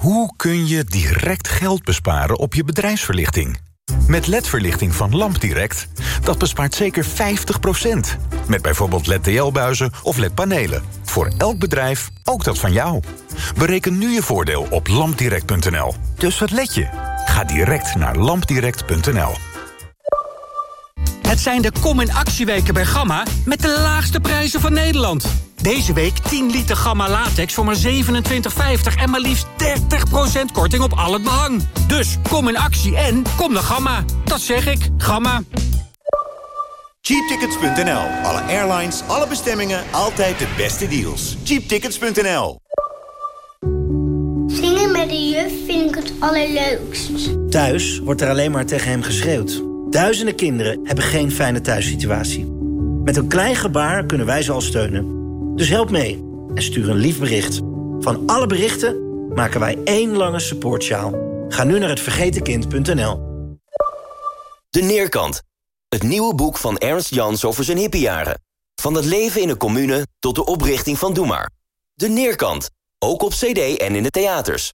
[SPEAKER 66] Hoe kun je direct geld besparen op je bedrijfsverlichting? Met LED-verlichting van LampDirect, dat bespaart zeker 50%. Met bijvoorbeeld LED-TL-buizen of LED-panelen. Voor elk bedrijf, ook dat van jou. Bereken nu je voordeel op lampdirect.nl. Dus wat let je? Ga direct naar lampdirect.nl.
[SPEAKER 67] Het zijn de Kom in Actieweken bij Gamma met de laagste prijzen van Nederland. Deze week 10 liter Gamma latex voor maar 27,50 en maar liefst 30% korting op al het behang. Dus kom in actie en kom naar Gamma. Dat zeg ik, Gamma.
[SPEAKER 68] Cheaptickets.nl. Alle airlines, alle bestemmingen, altijd de beste deals. Cheaptickets.nl.
[SPEAKER 69] Zingen met de juf vind ik het allerleukst.
[SPEAKER 40] Thuis wordt er alleen maar tegen hem geschreeuwd. Duizenden kinderen hebben geen fijne thuissituatie. Met een klein gebaar kunnen wij ze al steunen. Dus help mee en stuur een lief bericht. Van alle berichten maken wij één lange supportsjaal. Ga nu naar hetvergetenkind.nl.
[SPEAKER 13] De Neerkant. Het nieuwe boek van Ernst Jans over zijn hippiejaren. Van het leven in een commune tot de oprichting van Doe Maar. De Neerkant. Ook op cd en in de theaters.